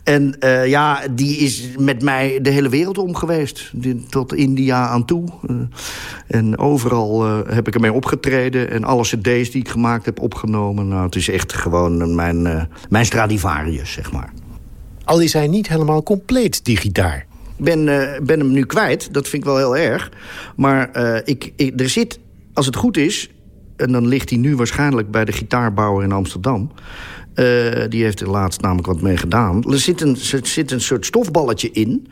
En uh, ja, die is met mij de hele wereld om geweest. Tot India aan toe. En overal heb ik ermee opgetreden. En alle cd's die ik gemaakt heb opgenomen. Nou, het is echt gewoon mijn, mijn Stradivarius, zeg maar. Al is hij niet helemaal compleet, die gitaar. Ik ben, ben hem nu kwijt, dat vind ik wel heel erg. Maar ik, ik, er zit, als het goed is... en dan ligt hij nu waarschijnlijk bij de gitaarbouwer in Amsterdam... Uh, die heeft er laatst namelijk wat mee gedaan. Er zit een, er zit een soort stofballetje in.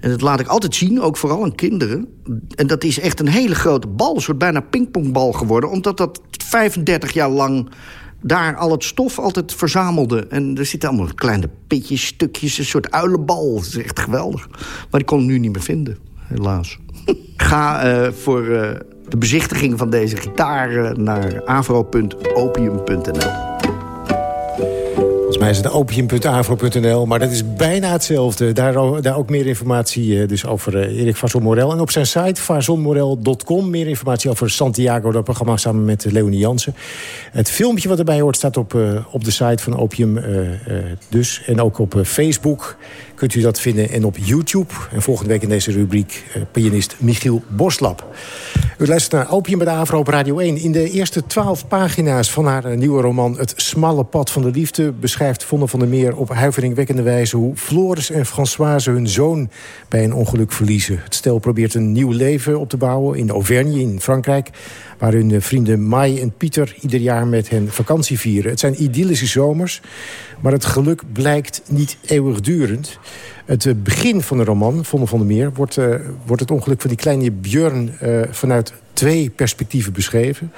En dat laat ik altijd zien, ook vooral aan kinderen. En dat is echt een hele grote bal, een soort bijna pingpongbal geworden. Omdat dat 35 jaar lang daar al het stof altijd verzamelde. En er zitten allemaal kleine pitjes, stukjes, een soort uilenbal. Dat is echt geweldig. Maar ik kon hem nu niet meer vinden, helaas. Ga uh, voor uh, de bezichtiging van deze gitaar naar avro.opium.nl. Mij is het opium.avro.nl, maar dat is bijna hetzelfde. Daar, daar ook meer informatie dus over Erik Fazon Morel. En op zijn site fazonmorel.com meer informatie over Santiago, dat programma samen met Leonie Jansen. Het filmpje wat erbij hoort staat op, op de site van Opium dus. En ook op Facebook kunt u dat vinden en op YouTube. En volgende week in deze rubriek pianist Michiel Boslap. U luistert naar Opium bij de Avro op Radio 1. In de eerste twaalf pagina's van haar nieuwe roman... Het smalle pad van de liefde... beschrijft Vonne van der Meer op huiveringwekkende wijze... hoe Floris en Françoise hun zoon bij een ongeluk verliezen. Het stel probeert een nieuw leven op te bouwen in Auvergne in Frankrijk... waar hun vrienden Mai en Pieter ieder jaar met hen vakantie vieren. Het zijn idyllische zomers, maar het geluk blijkt niet eeuwigdurend... Het begin van de roman, Vonne van der Meer... wordt, uh, wordt het ongeluk van die kleine Björn vanuit twee perspectieven beschreven.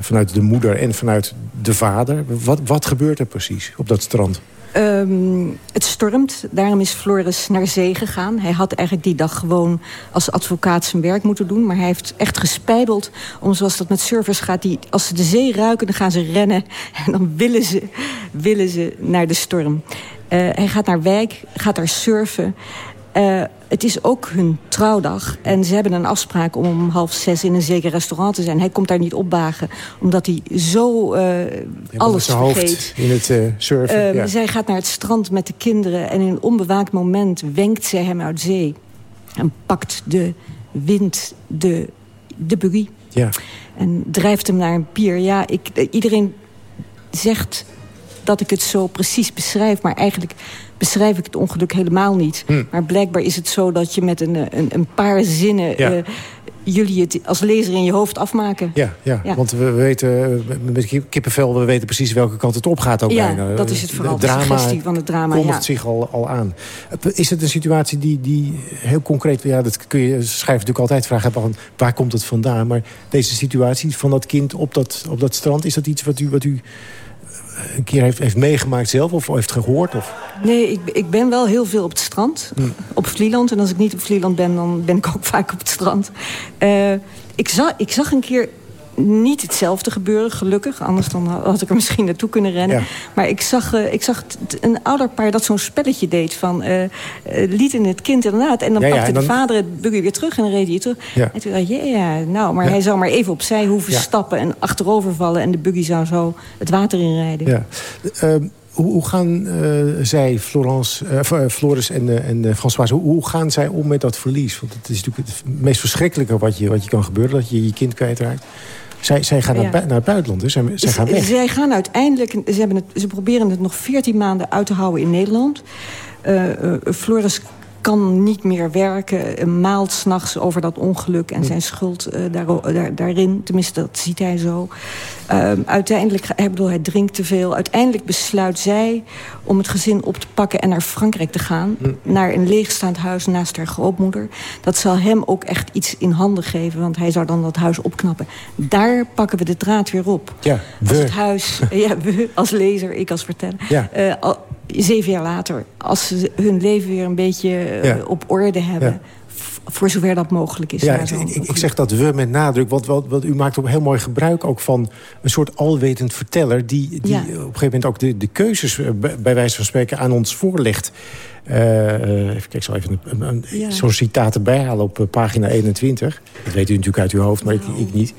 Vanuit de moeder en vanuit de vader. Wat, wat gebeurt er precies op dat strand? Um, het stormt, daarom is Floris naar zee gegaan. Hij had eigenlijk die dag gewoon als advocaat zijn werk moeten doen. Maar hij heeft echt gespijdeld om zoals dat met surfers gaat. Die, als ze de zee ruiken, dan gaan ze rennen. En dan willen ze, willen ze naar de storm. Uh, hij gaat naar wijk, gaat daar surfen. Uh, het is ook hun trouwdag. En ze hebben een afspraak om om half zes in een zeker restaurant te zijn. Hij komt daar niet opdagen, omdat hij zo uh, alles vergeet. in het uh, surfen. Uh, ja. Zij gaat naar het strand met de kinderen... en in een onbewaakt moment wenkt zij hem uit zee. En pakt de wind de, de buggy. Ja. En drijft hem naar een pier. Ja, ik, iedereen zegt dat ik het zo precies beschrijf... maar eigenlijk beschrijf ik het ongeluk helemaal niet. Hm. Maar blijkbaar is het zo dat je met een, een, een paar zinnen... Ja. Uh, jullie het als lezer in je hoofd afmaken. Ja, ja, ja. want we weten met kippenvel... we weten precies welke kant het op gaat ook ja, bijna. dat is het vooral. Het drama de van het drama, kondigt ja. zich al, al aan. Is het een situatie die, die heel concreet... ja, dat kun je schrijven natuurlijk altijd vragen... Van, waar komt het vandaan? Maar deze situatie van dat kind op dat, op dat strand... is dat iets wat u... Wat u een keer heeft, heeft meegemaakt zelf of heeft gehoord? Of? Nee, ik, ik ben wel heel veel op het strand. Hm. Op Vlieland. En als ik niet op Vlieland ben, dan ben ik ook vaak op het strand. Uh, ik, zag, ik zag een keer niet hetzelfde gebeuren, gelukkig. Anders dan had ik er misschien naartoe kunnen rennen. Ja. Maar ik zag, uh, ik zag een ouderpaar dat zo'n spelletje deed. Van, uh, uh, liet in het kind inderdaad. En dan ja, pakte ja, en dan... de vader het buggy weer terug en dan reed hij terug. Ja. En toen dacht ik, ja, nou, maar hij zou maar even opzij hoeven stappen... en achterovervallen en de buggy zou zo het water inrijden. Ja. Hoe, hoe, gaan zij, Florence, Floris en, en Françoise... Hoe, hoe, gaan zij om met dat verlies? Want het is natuurlijk het meest verschrikkelijke wat je, wat je kan gebeuren... dat je je kind kwijtraakt. Zij, zij gaan ja. naar, naar het buitenland, dus zij, zij gaan weg. Zij gaan uiteindelijk... Ze, hebben het, ze proberen het nog 14 maanden uit te houden in Nederland. Uh, Floris kan niet meer werken, maalt s'nachts over dat ongeluk... en zijn schuld daar, daarin. Tenminste, dat ziet hij zo. Ehm, uiteindelijk, ik bedoel, hij drinkt te veel. Uiteindelijk besluit zij om het gezin op te pakken en naar Frankrijk te gaan. Naar een leegstaand huis naast haar grootmoeder. Dat zal hem ook echt iets in handen geven, want hij zou dan dat huis opknappen. Daar pakken we de draad weer op. Ja, we. Als het huis, ja, we als lezer, ik als verteller. Ja. Uh, al, zeven jaar later, als ze hun leven weer een beetje ja. op orde hebben... Voor zover dat mogelijk is. Ja, ik, ik, ik, zeg dat we met nadruk, want, want, want, u maakt ook heel mooi gebruik ook van een soort alwetend verteller... die, die op een gegeven moment ook de, de keuzes bij wijze van spreken aan ons voorlegt. Uh, even, ik zal even een, een, ja. zo'n citaat erbij halen op uh, pagina 21. Dat weet u natuurlijk uit uw hoofd, maar ik, ik, niet.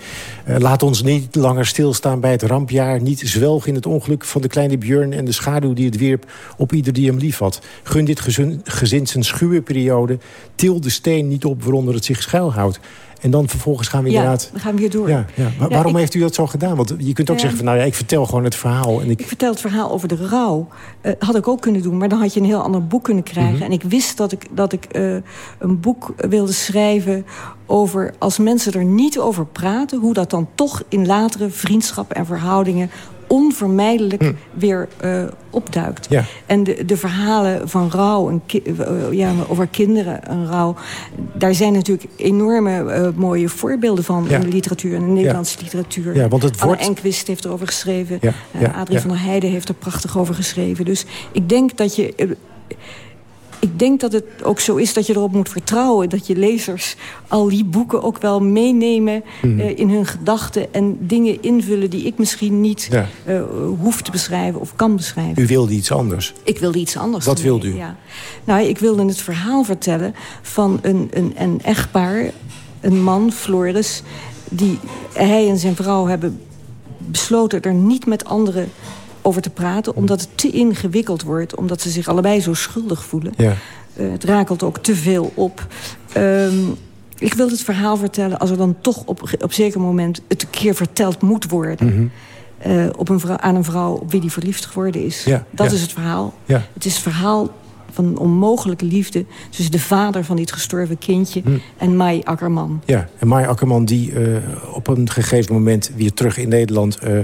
Laat ons niet langer stilstaan bij het rampjaar. Niet zwelgen in het ongeluk van de kleine Björn... en de schaduw die het wierp op ieder die hem liefhad. Gun dit gezin, gezin zijn schuwe periode. Til de steen niet op waaronder het zich schuilhoudt. En dan vervolgens gaan we ja, inderdaad... dan gaan we weer door. Ja, ja. Waarom ik- heeft u dat zo gedaan? Want je kunt ook zeggen van... nou ja, ik vertel gewoon het verhaal. En ik, Ik vertel het verhaal over de rouw. Eh, had ik ook kunnen doen, maar dan had je een heel ander boek kunnen krijgen. Mhm. En ik wist dat ik, dat ik eh, een boek wilde schrijven over... als mensen er niet over praten... hoe dat dan toch in latere vriendschappen en verhoudingen... onvermijdelijk weer eh, opduikt. Ja. En de, de verhalen van rouw, en ki- eh, ja, over kinderen en rouw... daar zijn natuurlijk enorme eh, mooie voorbeelden van Ja. in de literatuur... in de Nederlandse literatuur. Ja, want het Anne Enquist heeft erover geschreven. Adrie van der Heijden heeft er prachtig over geschreven. Dus ik denk dat je... ik denk dat het ook zo is dat je erop moet vertrouwen... dat je lezers al die boeken ook wel meenemen Mhm. eh, in hun gedachten... en dingen invullen die ik misschien niet Ja. eh, hoef te beschrijven of kan beschrijven. u wilde iets anders. Ik wilde iets anders. Wat wilde u? Ja. Nou, ik wilde het verhaal vertellen van een, een, een echtpaar, een man, Floris... die hij en zijn vrouw hebben besloten er niet met anderen over te praten... omdat het te ingewikkeld wordt, omdat ze zich allebei zo schuldig voelen. Ja. Eh, het rakelt ook te veel op. Ehm, ik wil het verhaal vertellen als er dan toch op, op zeker moment... het een keer verteld moet worden... Mhm. eh, op een vrouw, aan een vrouw op wie die verliefd geworden is. Ja, dat ja. is het verhaal. Ja. Het is het verhaal van een onmogelijke liefde... tussen de vader van dit gestorven kindje Hm. en Mai Akkerman. Ja, en Maya Akkerman die eh, op een gegeven moment weer terug in Nederland... eh,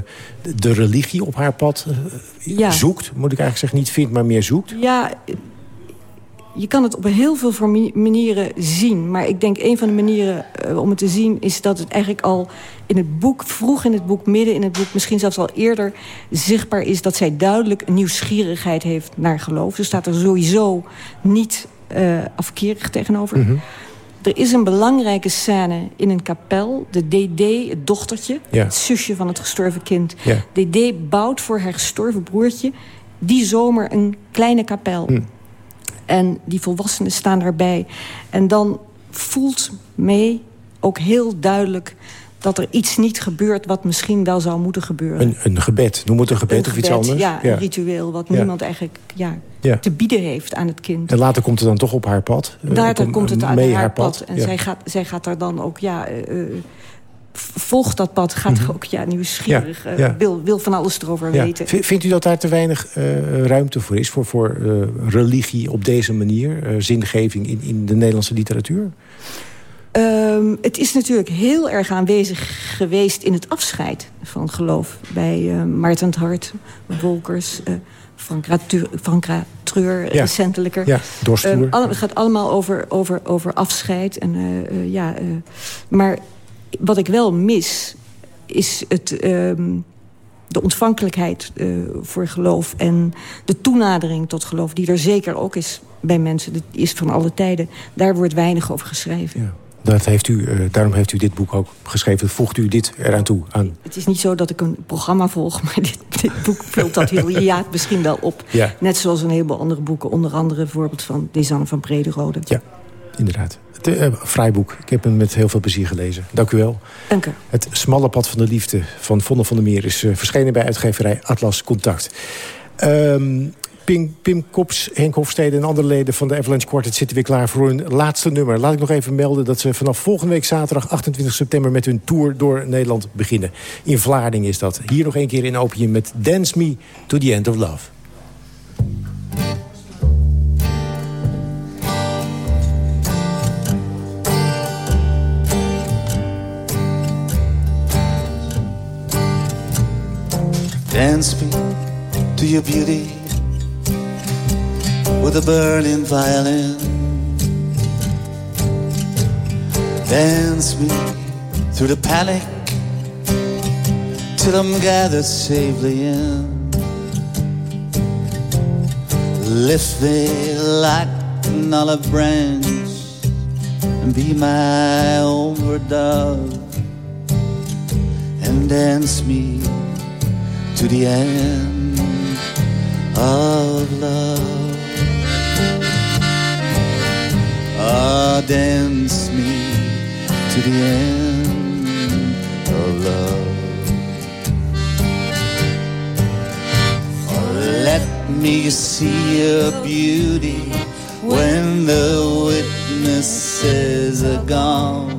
de, religie op haar pad eh, Ja. zoekt. Moet ik eigenlijk zeggen, niet vindt, maar meer zoekt. Ja, je kan het op heel veel manieren zien. Maar ik denk een van de manieren eh, om het te zien... is dat het eigenlijk al in het boek, vroeg in het boek, midden in het boek... misschien zelfs al eerder zichtbaar is... dat zij duidelijk een nieuwsgierigheid heeft naar geloof. Ze staat er sowieso niet eh, afkerig tegenover. Mhm. Er is een belangrijke scène in een kapel. De DD, het dochtertje, Ja. het zusje van het gestorven kind. Ja. DD bouwt voor haar gestorven broertje die zomer een kleine kapel. Hm. En die volwassenen staan daarbij. En dan voelt mee ook heel duidelijk dat er iets niet gebeurt... wat misschien wel zou moeten gebeuren. Een, een gebed, noem het een gebed Een of iets anders. Ja, een ritueel wat Ja. niemand eigenlijk ja, Ja. te bieden heeft aan het kind. En later komt het dan toch op haar pad. eh, een- komt het aan haar pad. En zij, gaat, zij gaat daar dan ook, ja, eh, eh, volgt dat pad, gaat Mhm. ook ja, nieuwsgierig, Ja, eh, ja. Wil, wil van alles erover weten. Vindt u dat daar te weinig eh, ruimte voor is? Voor, voor eh, religie op deze manier? zingeving in, in de Nederlandse literatuur? Ehm, het is natuurlijk heel erg aanwezig geweest in het afscheid van geloof. Bij Maarten het Hart, Wolkers, Frank, Frank Treur, Ja. recentelijker. Ja. Ehm, het gaat allemaal over, over, over afscheid. En, ja, maar wat ik wel mis, is het... ehm, de ontvankelijkheid eh, voor geloof en de toenadering tot geloof... die er zeker ook is bij mensen, dat is van alle tijden... daar wordt weinig over geschreven. Dat heeft u, eh, daarom heeft u dit boek ook geschreven. Voegt u dit eraan toe? Aan, Het is niet zo dat ik een programma volg, maar dit, dit boek vult dat heel ja, misschien wel op. Ja. Net zoals een heleboel andere boeken, onder andere bijvoorbeeld van Desanne van Brederode. Ja, inderdaad. Eh, fraai boek. Ik heb hem met heel veel plezier gelezen. Dank u wel. Dank u. Het smalle pad van de liefde van Vonne van der Meer... is eh, verschenen bij uitgeverij Atlas Contact. Ehm, Pim, Pim Kops, Henk Hofstede en andere leden van de Avalanche Quartet... zitten weer klaar voor hun laatste nummer. Laat ik nog even melden dat ze vanaf volgende week zaterdag... 28 september met hun tour door Nederland beginnen. In Vlaardingen is dat. Hier nog een keer in Opium met Dance Me to the End of Love. Dance me to your beauty with a burning violin. Dance me through the panic till I'm gathered safely in. Lift me like an olive branch and be my homeward dove and dance me to the end of love. Ah, dance me to the end of love. Let me see your beauty when the witnesses are gone.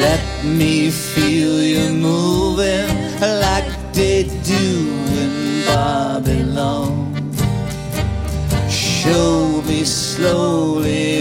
Let me feel you moving like they do in Babylon. Show me slowly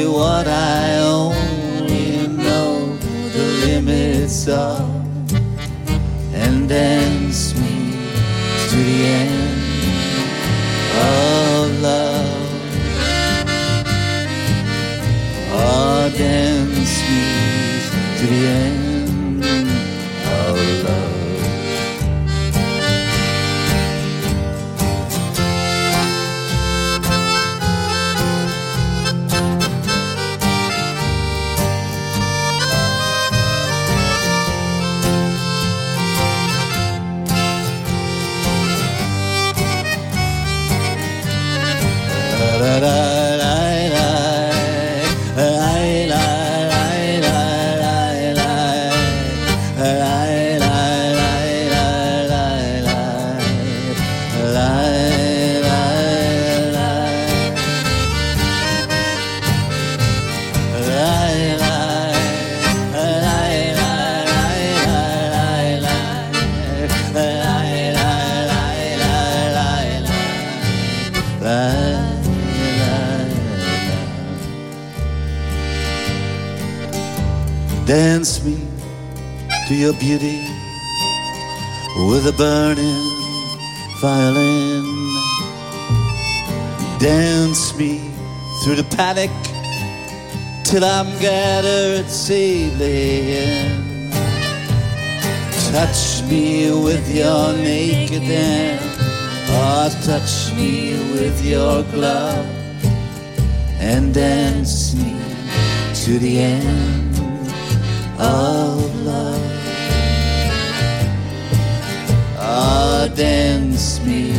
dance me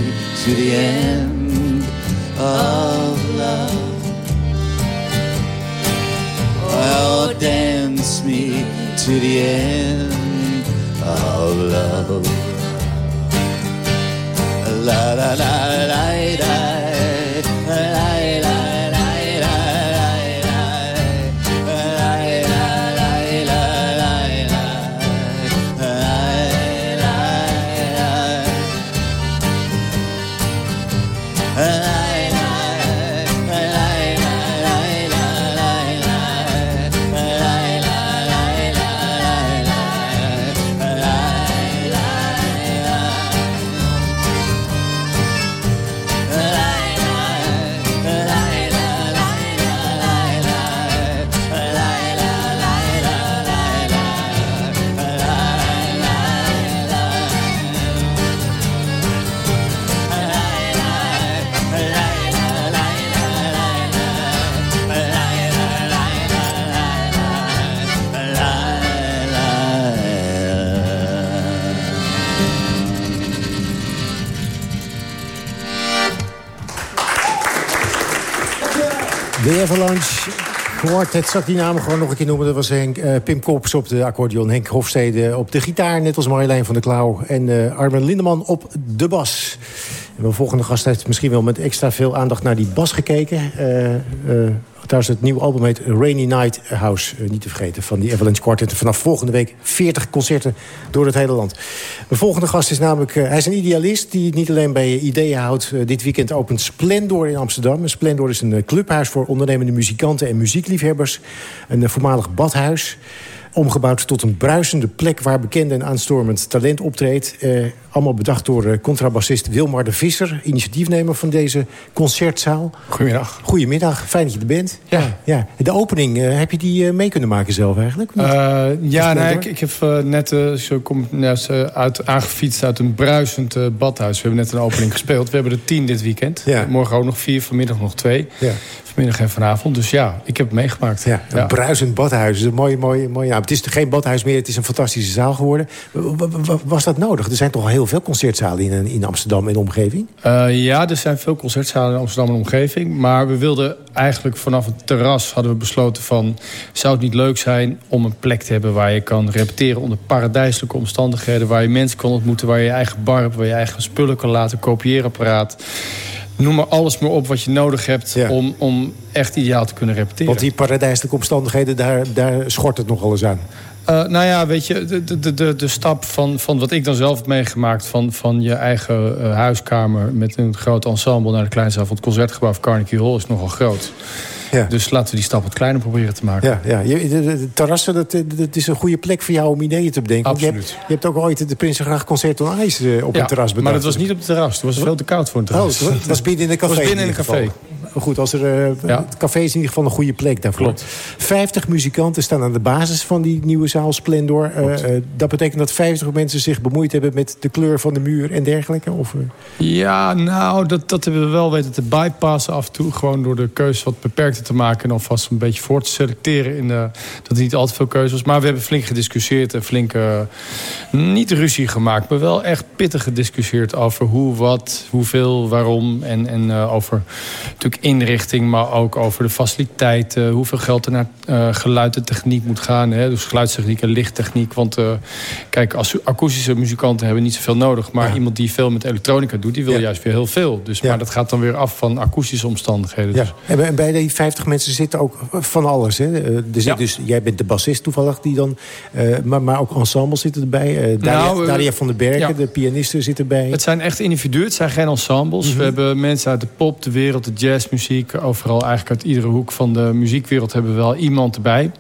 to the end of love. Oh, dance me to the end of love. La la la la la Avalanche Quartet, zal ik die namen gewoon nog een keer noemen. Dat was Henk, eh, Pim Kops op de accordeon, Henk Hofstede op de gitaar... net als Marjolein van der Klauw en eh Armin Lindeman op de bas. En mijn volgende gast heeft misschien wel met extra veel aandacht naar die bas gekeken. Eh, Trouwens, het nieuwe album heet Rainy Night House. eh, niet te vergeten, van die Avalanche Quartet. Vanaf volgende week 40 concerten door het hele land. Mijn volgende gast is namelijk... eh, hij is een idealist die niet alleen bij ideeën houdt. Eh, dit weekend opent Splendor in Amsterdam. En Splendor is een clubhuis voor ondernemende muzikanten en muziekliefhebbers. Een voormalig badhuis. Omgebouwd tot een bruisende plek waar bekend en aanstormend talent optreedt. Eh, allemaal bedacht door eh, contrabassist Wilmar de Visser... initiatiefnemer van deze concertzaal. Goedemiddag. Goedemiddag, fijn dat je er bent. Ja. ja. De opening, eh, heb je die eh, mee kunnen maken zelf eigenlijk? Uh, ja, nee, ik, ik, heb net zo kom, net, uit, aangefietst uit een bruisend badhuis. We hebben net een opening gespeeld. We hebben er tien dit weekend. Ja. Morgen ook nog vier, vanmiddag nog twee. Ja. Vanmiddag en vanavond. Dus ja, ik heb het meegemaakt. Ja, een bruisend badhuis. Een mooi, mooi, mooi, ja. Het is geen badhuis meer, het is een fantastische zaal geworden. Was dat nodig? Er zijn toch al heel veel concertzalen in, in Amsterdam en omgeving? Uh, ja, er zijn veel concertzalen in Amsterdam en omgeving. Maar we wilden eigenlijk vanaf het terras hadden we besloten van... zou het niet leuk zijn om een plek te hebben waar je kan repeteren... onder paradijselijke omstandigheden, waar je mensen kan ontmoeten... waar je je eigen bar hebt, waar je eigen spullen kan laten, kopieerapparaat noem maar alles maar op wat je nodig hebt om, om echt ideaal te kunnen repeteren. Want die paradijselijke omstandigheden, daar, daar schort het nogal eens aan. Uh, nou ja, weet je, de, de, de, de stap van, van wat ik dan zelf heb meegemaakt... van, van je eigen uh, huiskamer met een groot ensemble... naar de kleinzaal van het Concertgebouw of Carnegie Hall is nogal groot. Ja. Dus laten we die stap wat kleiner proberen te maken. Ja, ja. Terrassen, dat, dat is een goede plek voor jou om ideeën te bedenken. Absoluut. Je hebt, je hebt ook ooit de Prinsengracht Concert on IJs uh, op ja, een terras bedacht. maar dat was niet op het terras. Het was veel te koud voor een terras. Oh, het was binnen in een café. Het was binnen in een café goed, als er, uh, ja. het café is in ieder geval een goede plek daarvoor. Klopt. 50 muzikanten staan aan de basis van die nieuwe zaal Splendor. Uh, uh, dat betekent dat 50 mensen zich bemoeid hebben met de kleur van de muur en dergelijke? Of, Ja, nou, dat, dat hebben we wel weten te bypassen af en toe. Gewoon door de keuze wat beperkter te maken... en alvast een beetje voor te selecteren. In de, dat er niet al te veel keuze was. Maar we hebben flink gediscussieerd en flink... niet ruzie gemaakt, maar wel echt pittig gediscussieerd... over hoe, wat, hoeveel, waarom. En, en over natuurlijk inrichting, maar ook over de faciliteiten. Hoeveel geld er naar uh, geluid en techniek moet gaan. Hè? Dus geluidstechniek en lichttechniek. Want uh, kijk, als akoestische muzikanten hebben niet zoveel nodig. Maar iemand die veel met elektronica doet, die wil juist weer heel veel. Dus, Maar dat gaat dan weer af van akoestische omstandigheden. Dus. En bij die 50 mensen zitten ook van alles. Hè? Eh, er zit dus, jij bent de bassist toevallig, die dan, maar, maar ook ensembles zitten erbij. Daria, nou, Daria van den Bergen, de pianisten zitten erbij. Het zijn echt individuen, het zijn geen ensembles. Mhm. We hebben mensen uit de pop, de wereld, de jazz muziek. Overal eigenlijk uit iedere hoek van de muziekwereld hebben we wel iemand erbij.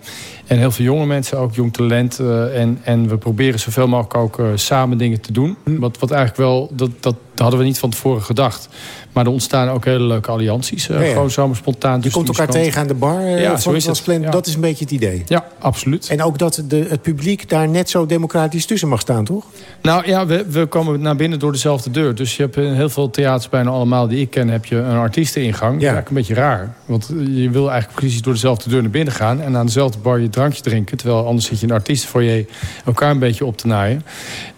En heel veel jonge mensen, ook jong talent. Uh, en, en we proberen zoveel mogelijk ook uh, samen dingen te doen. Hm. Wat, wat eigenlijk wel, dat, dat hadden we niet van tevoren gedacht. Maar er ontstaan ook hele leuke allianties. Ja, Gewoon zomaar spontaan. Je komt elkaar tegen aan de bar. ja, zo is. Dat is een beetje het idee. Ja, absoluut. En ook dat de, het publiek daar net zo democratisch tussen mag staan, toch? Nou ja, we, we komen naar binnen door dezelfde deur. Dus je hebt in heel veel theaters, bijna allemaal die ik ken... heb je een artiesteningang. Ja. Dat is eigenlijk een beetje raar. Want je wil eigenlijk precies door dezelfde deur naar binnen gaan... en aan dezelfde bar je drankje drinken. Terwijl anders zit je een artiestenfoyer elkaar een beetje op te naaien.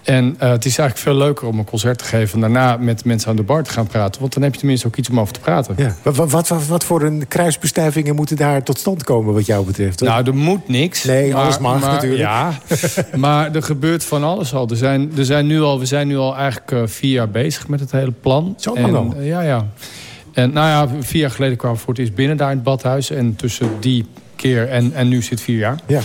En uh, het is eigenlijk veel leuker om een concert te geven... daarna met mensen aan de bar te gaan praten. Want dan heb je tenminste ook iets om over te praten. Ja. Wat, wat, wat, voor een kruisbestuivingen moeten daar tot stand komen wat jou betreft? Nou, er moet niks. Nee, alles mag natuurlijk. Ja, maar er gebeurt van alles al. Er zijn, er zijn nu al we zijn nu al eigenlijk uh, vier jaar bezig met het hele plan. Zo lang al? Uh, ja, ja. En nou ja, vier jaar geleden kwamen we voor het eerst binnen daar in het badhuis. En tussen die keer en, en nu zit vier jaar. Ja.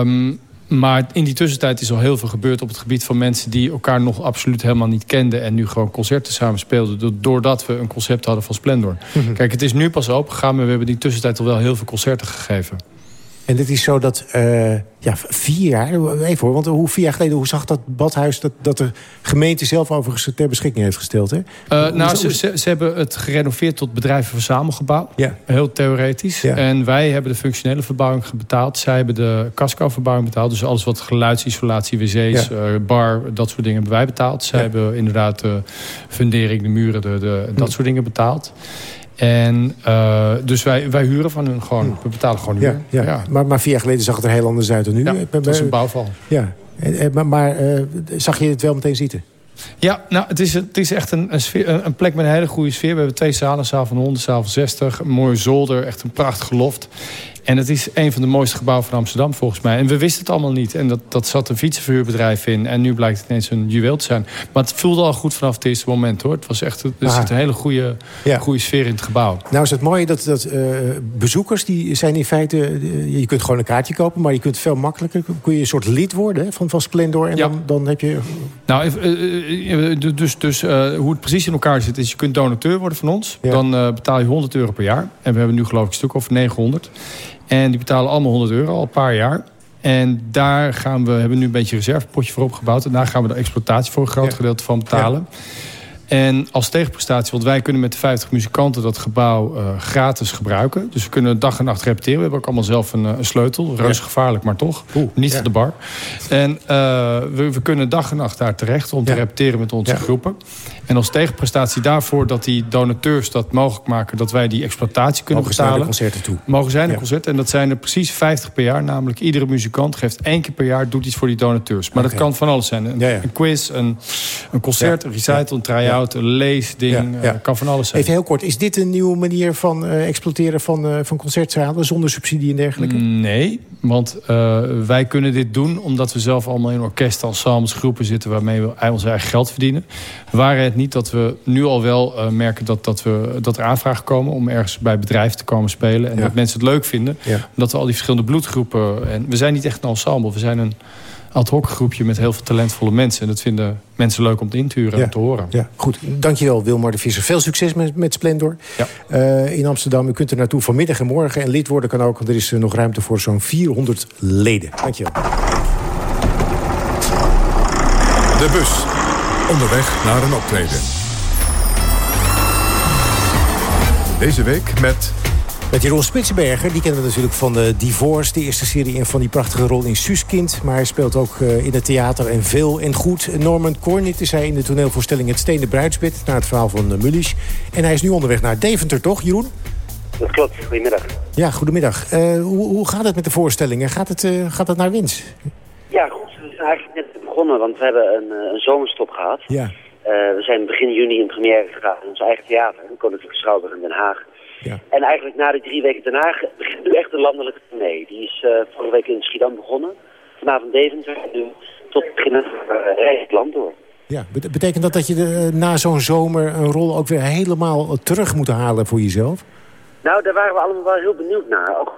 Um, maar in die tussentijd is al heel veel gebeurd op het gebied van mensen... die elkaar nog absoluut helemaal niet kenden... en nu gewoon concerten samen speelden... doordat we een concept hadden van Splendor. Mhm. Kijk, het is nu pas open gegaan... maar we hebben die tussentijd al wel heel veel concerten gegeven. En het is zo dat uh, ja, vier jaar, even hoor, want hoe vier jaar geleden, hoe zag dat badhuis dat, dat de gemeente zelf overigens ter beschikking heeft gesteld? Hè? Uh, nou, ze, ze, ze, hebben het gerenoveerd tot bedrijvenverzamelgebouw. Ja. Heel theoretisch. Ja. En wij hebben de functionele verbouwing betaald. Zij hebben de casco-verbouwing betaald. Dus alles wat geluidsisolatie, wc's, ja. uh, bar, dat soort dingen hebben wij betaald. Zij hebben inderdaad de fundering, de muren, de, de, dat hm. soort dingen betaald. En uh, dus wij, wij huren van hun gewoon. We betalen gewoon huur. Ja, ja. Maar, maar vier jaar geleden zag het er heel anders uit dan nu. Ja, dat is een bouwval. Ja. Maar maar uh, zag je het wel meteen zitten? Ja, nou, het is, het is echt een, een, sfeer, een plek met een hele goede sfeer. We hebben twee zalen, een zaal van 100, zaal van 60. Een mooie zolder, echt een prachtige loft. En het is een van de mooiste gebouwen van Amsterdam volgens mij. En we wisten het allemaal niet. En dat, dat zat een fietsenverhuurbedrijf in. En nu blijkt het ineens een juweel te zijn. Maar het voelde al goed vanaf het eerste moment hoor. Het was echt er zit een hele goede, ja. goede sfeer in het gebouw. Nou is het mooie dat, dat uh, bezoekers, die zijn in feite... Uh, je kunt gewoon een kaartje kopen, maar je kunt veel makkelijker... kun je een soort lid worden hè, van, van Splendor. En ja. dan, dan heb je... Nou, dus, dus hoe het precies in elkaar zit... is je kunt donateur worden van ons. Ja. Dan betaal je 100 euro per jaar. En we hebben nu geloof ik een stuk of 900. En die betalen allemaal 100 euro al een paar jaar. En daar gaan we, hebben we nu een beetje een reservepotje voor opgebouwd. En daar gaan we de exploitatie voor een groot gedeelte van betalen. En als tegenprestatie, want wij kunnen met de 50 muzikanten dat gebouw uh, gratis gebruiken. Dus we kunnen dag en nacht repeteren. We hebben ook allemaal zelf een, een sleutel. Reuze gevaarlijk, maar toch. Niet ja. de bar. En uh, we, we, kunnen dag en nacht daar terecht om te repeteren met onze groepen. En als tegenprestatie daarvoor dat die donateurs dat mogelijk maken... dat wij die exploitatie kunnen mogen betalen. Mogen concerten toe. Mogen zijn de concerten. En dat zijn er precies 50 per jaar. Namelijk iedere muzikant geeft één keer per jaar... doet iets voor die donateurs. Maar okay. dat kan van alles zijn. Een, een quiz, een, een concert, een recital, een try-out... een leesding. Uh, kan van alles zijn. Even heel kort. Is dit een nieuwe manier van uh, exploiteren van, uh, van concertzalen... zonder subsidie en dergelijke? Nee, want wij kunnen dit doen... omdat we zelf allemaal in orkesten, ensembles, groepen zitten... waarmee we ons eigen geld verdienen. Waren het niet dat we nu al wel merken dat, dat, we, dat er aanvragen komen... om ergens bij bedrijven te komen spelen. En ja. dat mensen het leuk vinden. Omdat we al die verschillende bloedgroepen... en we zijn niet echt een ensemble, we zijn een ad hoc groepje met heel veel talentvolle mensen. En dat vinden mensen leuk om te inturen ja. en te horen. Ja, goed. Dankjewel Wilmar de Visser. Veel succes met, met Splendor ja. uh, in Amsterdam. U kunt er naartoe vanmiddag en morgen. En lid worden kan ook, want er is uh, nog ruimte voor zo'n 400 leden. Dankjewel. De bus. Onderweg naar een optreden. Deze week met... Met Jeroen Spitsenberger, die kennen we natuurlijk van uh, Divorce... de eerste serie en van die prachtige rol in Suskind. Maar hij speelt ook uh, in het theater en veel en goed. Norman Cornit is hij in de toneelvoorstelling Het Stenen Bruidsbed... naar het verhaal van uh, Mullisch. En hij is nu onderweg naar Deventer, toch, Jeroen? Dat klopt, goedemiddag. Ja, goedemiddag. hoe, hoe gaat het met de voorstellingen? Gaat het, gaat het naar winst? Ja, goed. We zijn eigenlijk net begonnen, want we hebben een, een zomerstop gehad. Ja. Uh, we zijn begin juni in première gegaan in ons eigen theater, in Koninklijke Schouwburg in Den Haag. Ja. En eigenlijk na die drie weken Haag begint nu echt de landelijke tournee. Die is uh, vorige week in Schiedam begonnen, vanavond Deventer en nu tot begin uh, het land door. Ja, betekent dat dat je de, na zo'n zomer een rol ook weer helemaal terug moet halen voor jezelf? Nou, daar waren we allemaal wel heel benieuwd naar. Ook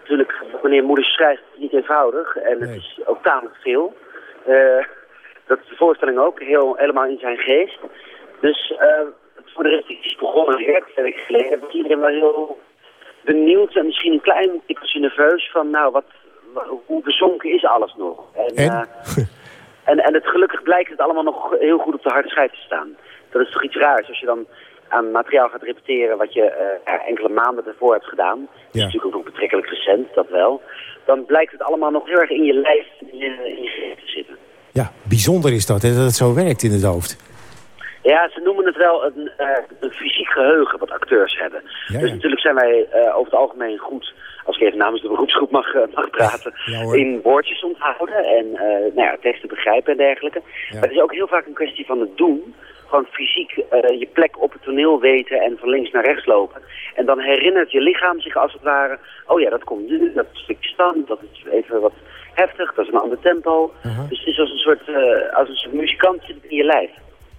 natuurlijk, wanneer moeder schrijft, is niet eenvoudig en nee. het is ook tamelijk veel. Uh, dat is de voorstelling ook, heel, helemaal in zijn geest. Dus uh, voor de repetities begonnen, twee weken geleden, was iedereen wel heel benieuwd en misschien een klein beetje nerveus van, nou, wat, hoe bezonken is alles nog? En, en? Uh, en, en het gelukkig blijkt het allemaal nog heel goed op de harde schijf te staan. Dat is toch iets raars als je dan aan materiaal gaat repeteren wat je uh, enkele maanden ervoor hebt gedaan. Dat is natuurlijk ook nog betrekkelijk recent, dat wel. Dan blijkt het allemaal nog heel erg in je lijf, in je, in je te zitten. Ja, bijzonder is dat, hè, dat het zo werkt in het hoofd. Ja, ze noemen het wel een, uh, een fysiek geheugen wat acteurs hebben. Ja, dus natuurlijk zijn wij uh, over het algemeen goed, als ik even namens de beroepsgroep mag, uh, mag praten, Ja, in woordjes onthouden en nou ja, teksten begrijpen en dergelijke. Maar het is ook heel vaak een kwestie van het doen. Gewoon fysiek je plek op het toneel weten en van links naar rechts lopen. En dan herinnert je lichaam zich als het ware, oh ja, dat komt nu, dat stukje stand, dat is even wat heftig, dat is een ander tempo. -huh. Dus het is als een soort, als een soort muzikant zit in je lijf.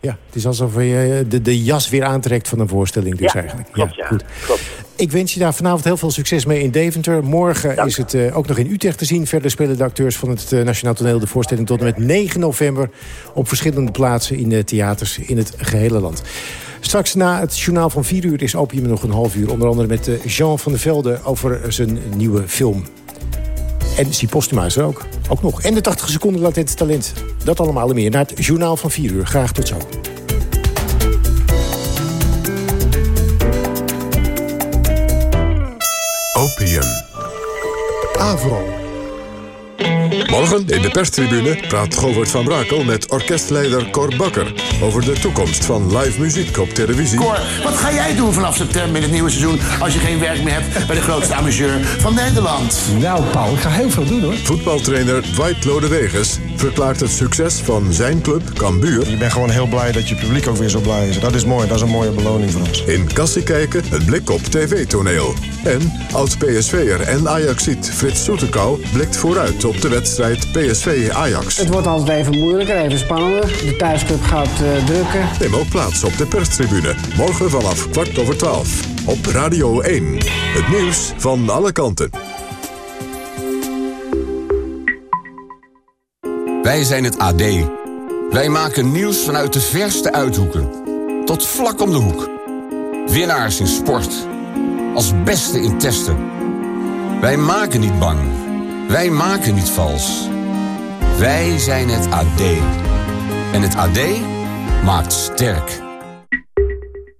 Ja, het is alsof je de, de jas weer aantrekt van een voorstelling dus ja, eigenlijk. Klopt, ja, goed. klopt. Ik wens je daar vanavond heel veel succes mee in Deventer. Morgen Dank. is het uh, ook nog in Utrecht te zien. Verder spelen de acteurs van het uh, Nationaal Toneel de voorstelling tot en met 9 november... op verschillende plaatsen in de theaters in het gehele land. Straks na het journaal van 4 uur is Opium nog een half uur. Onder andere met Jean van der Velde over zijn nieuwe film. En Si Postuma is er ook. Ook nog. En de 80 seconden latente talent. Dat allemaal en meer. Naar het journaal van 4 uur. Graag tot zo. Opium. Avro. Morgen in de perstribune praat Govert van Brakel met orkestleider Cor Bakker... over de toekomst van live muziek op televisie. Cor, wat ga jij doen vanaf september in het nieuwe seizoen... als je geen werk meer hebt bij de grootste amuseur van Nederland? Nou, Paul, ik ga heel veel doen, hoor. Voetbaltrainer Dwight Lodeweges verklaart het succes van zijn club Cambuur... Ik ben gewoon heel blij dat je publiek ook weer zo blij is. Dat is mooi, dat is een mooie beloning voor ons. In Kassie kijken, een blik op tv-toneel. En oud-PSV'er en Ajaxiet Frits Soetekau blikt vooruit op de wedstrijd PSV-Ajax. Het wordt altijd even moeilijker, even spannender. De thuisclub gaat uh, drukken. Neem ook plaats op de perstribune. Morgen vanaf kwart over twaalf. Op Radio 1. Het nieuws van alle kanten. Wij zijn het AD. Wij maken nieuws vanuit de verste uithoeken. Tot vlak om de hoek. Winnaars in sport. Als beste in testen. Wij maken niet bang. Wij maken niet vals. Wij zijn het AD. En het AD maakt sterk.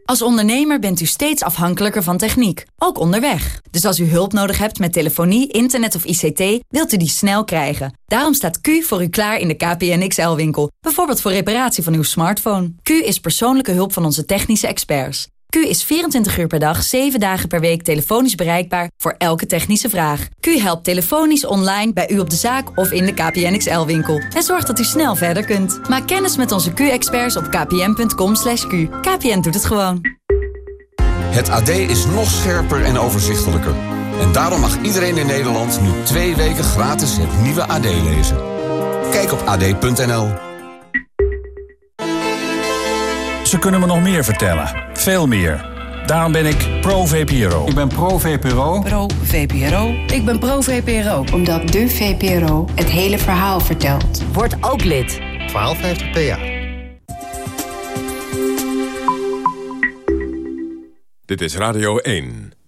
Als ondernemer bent u steeds afhankelijker van techniek, ook onderweg. Dus als u hulp nodig hebt met telefonie, internet of ICT, wilt u die snel krijgen. Daarom staat Q voor u klaar in de KPN XL-winkel. Bijvoorbeeld voor reparatie van uw smartphone. Q is persoonlijke hulp van onze technische experts. Q is 24 uur per dag, 7 dagen per week telefonisch bereikbaar voor elke technische vraag. Q helpt telefonisch online bij u op de zaak of in de KPN XL-winkel. En zorgt dat u snel verder kunt. Maak kennis met onze Q-experts op kpn.com. /q. KPN doet het gewoon. Het AD is nog scherper en overzichtelijker. En daarom mag iedereen in Nederland nu twee weken gratis het nieuwe AD lezen. Kijk op ad.nl. Ze kunnen me nog meer vertellen. Veel meer. Daarom ben ik pro-VPRO. Ik ben pro-VPRO. Pro-VPRO. Ik ben pro-VPRO. Omdat de VPRO het hele verhaal vertelt. Word ook lid. 1250 PA. Dit is Radio 1.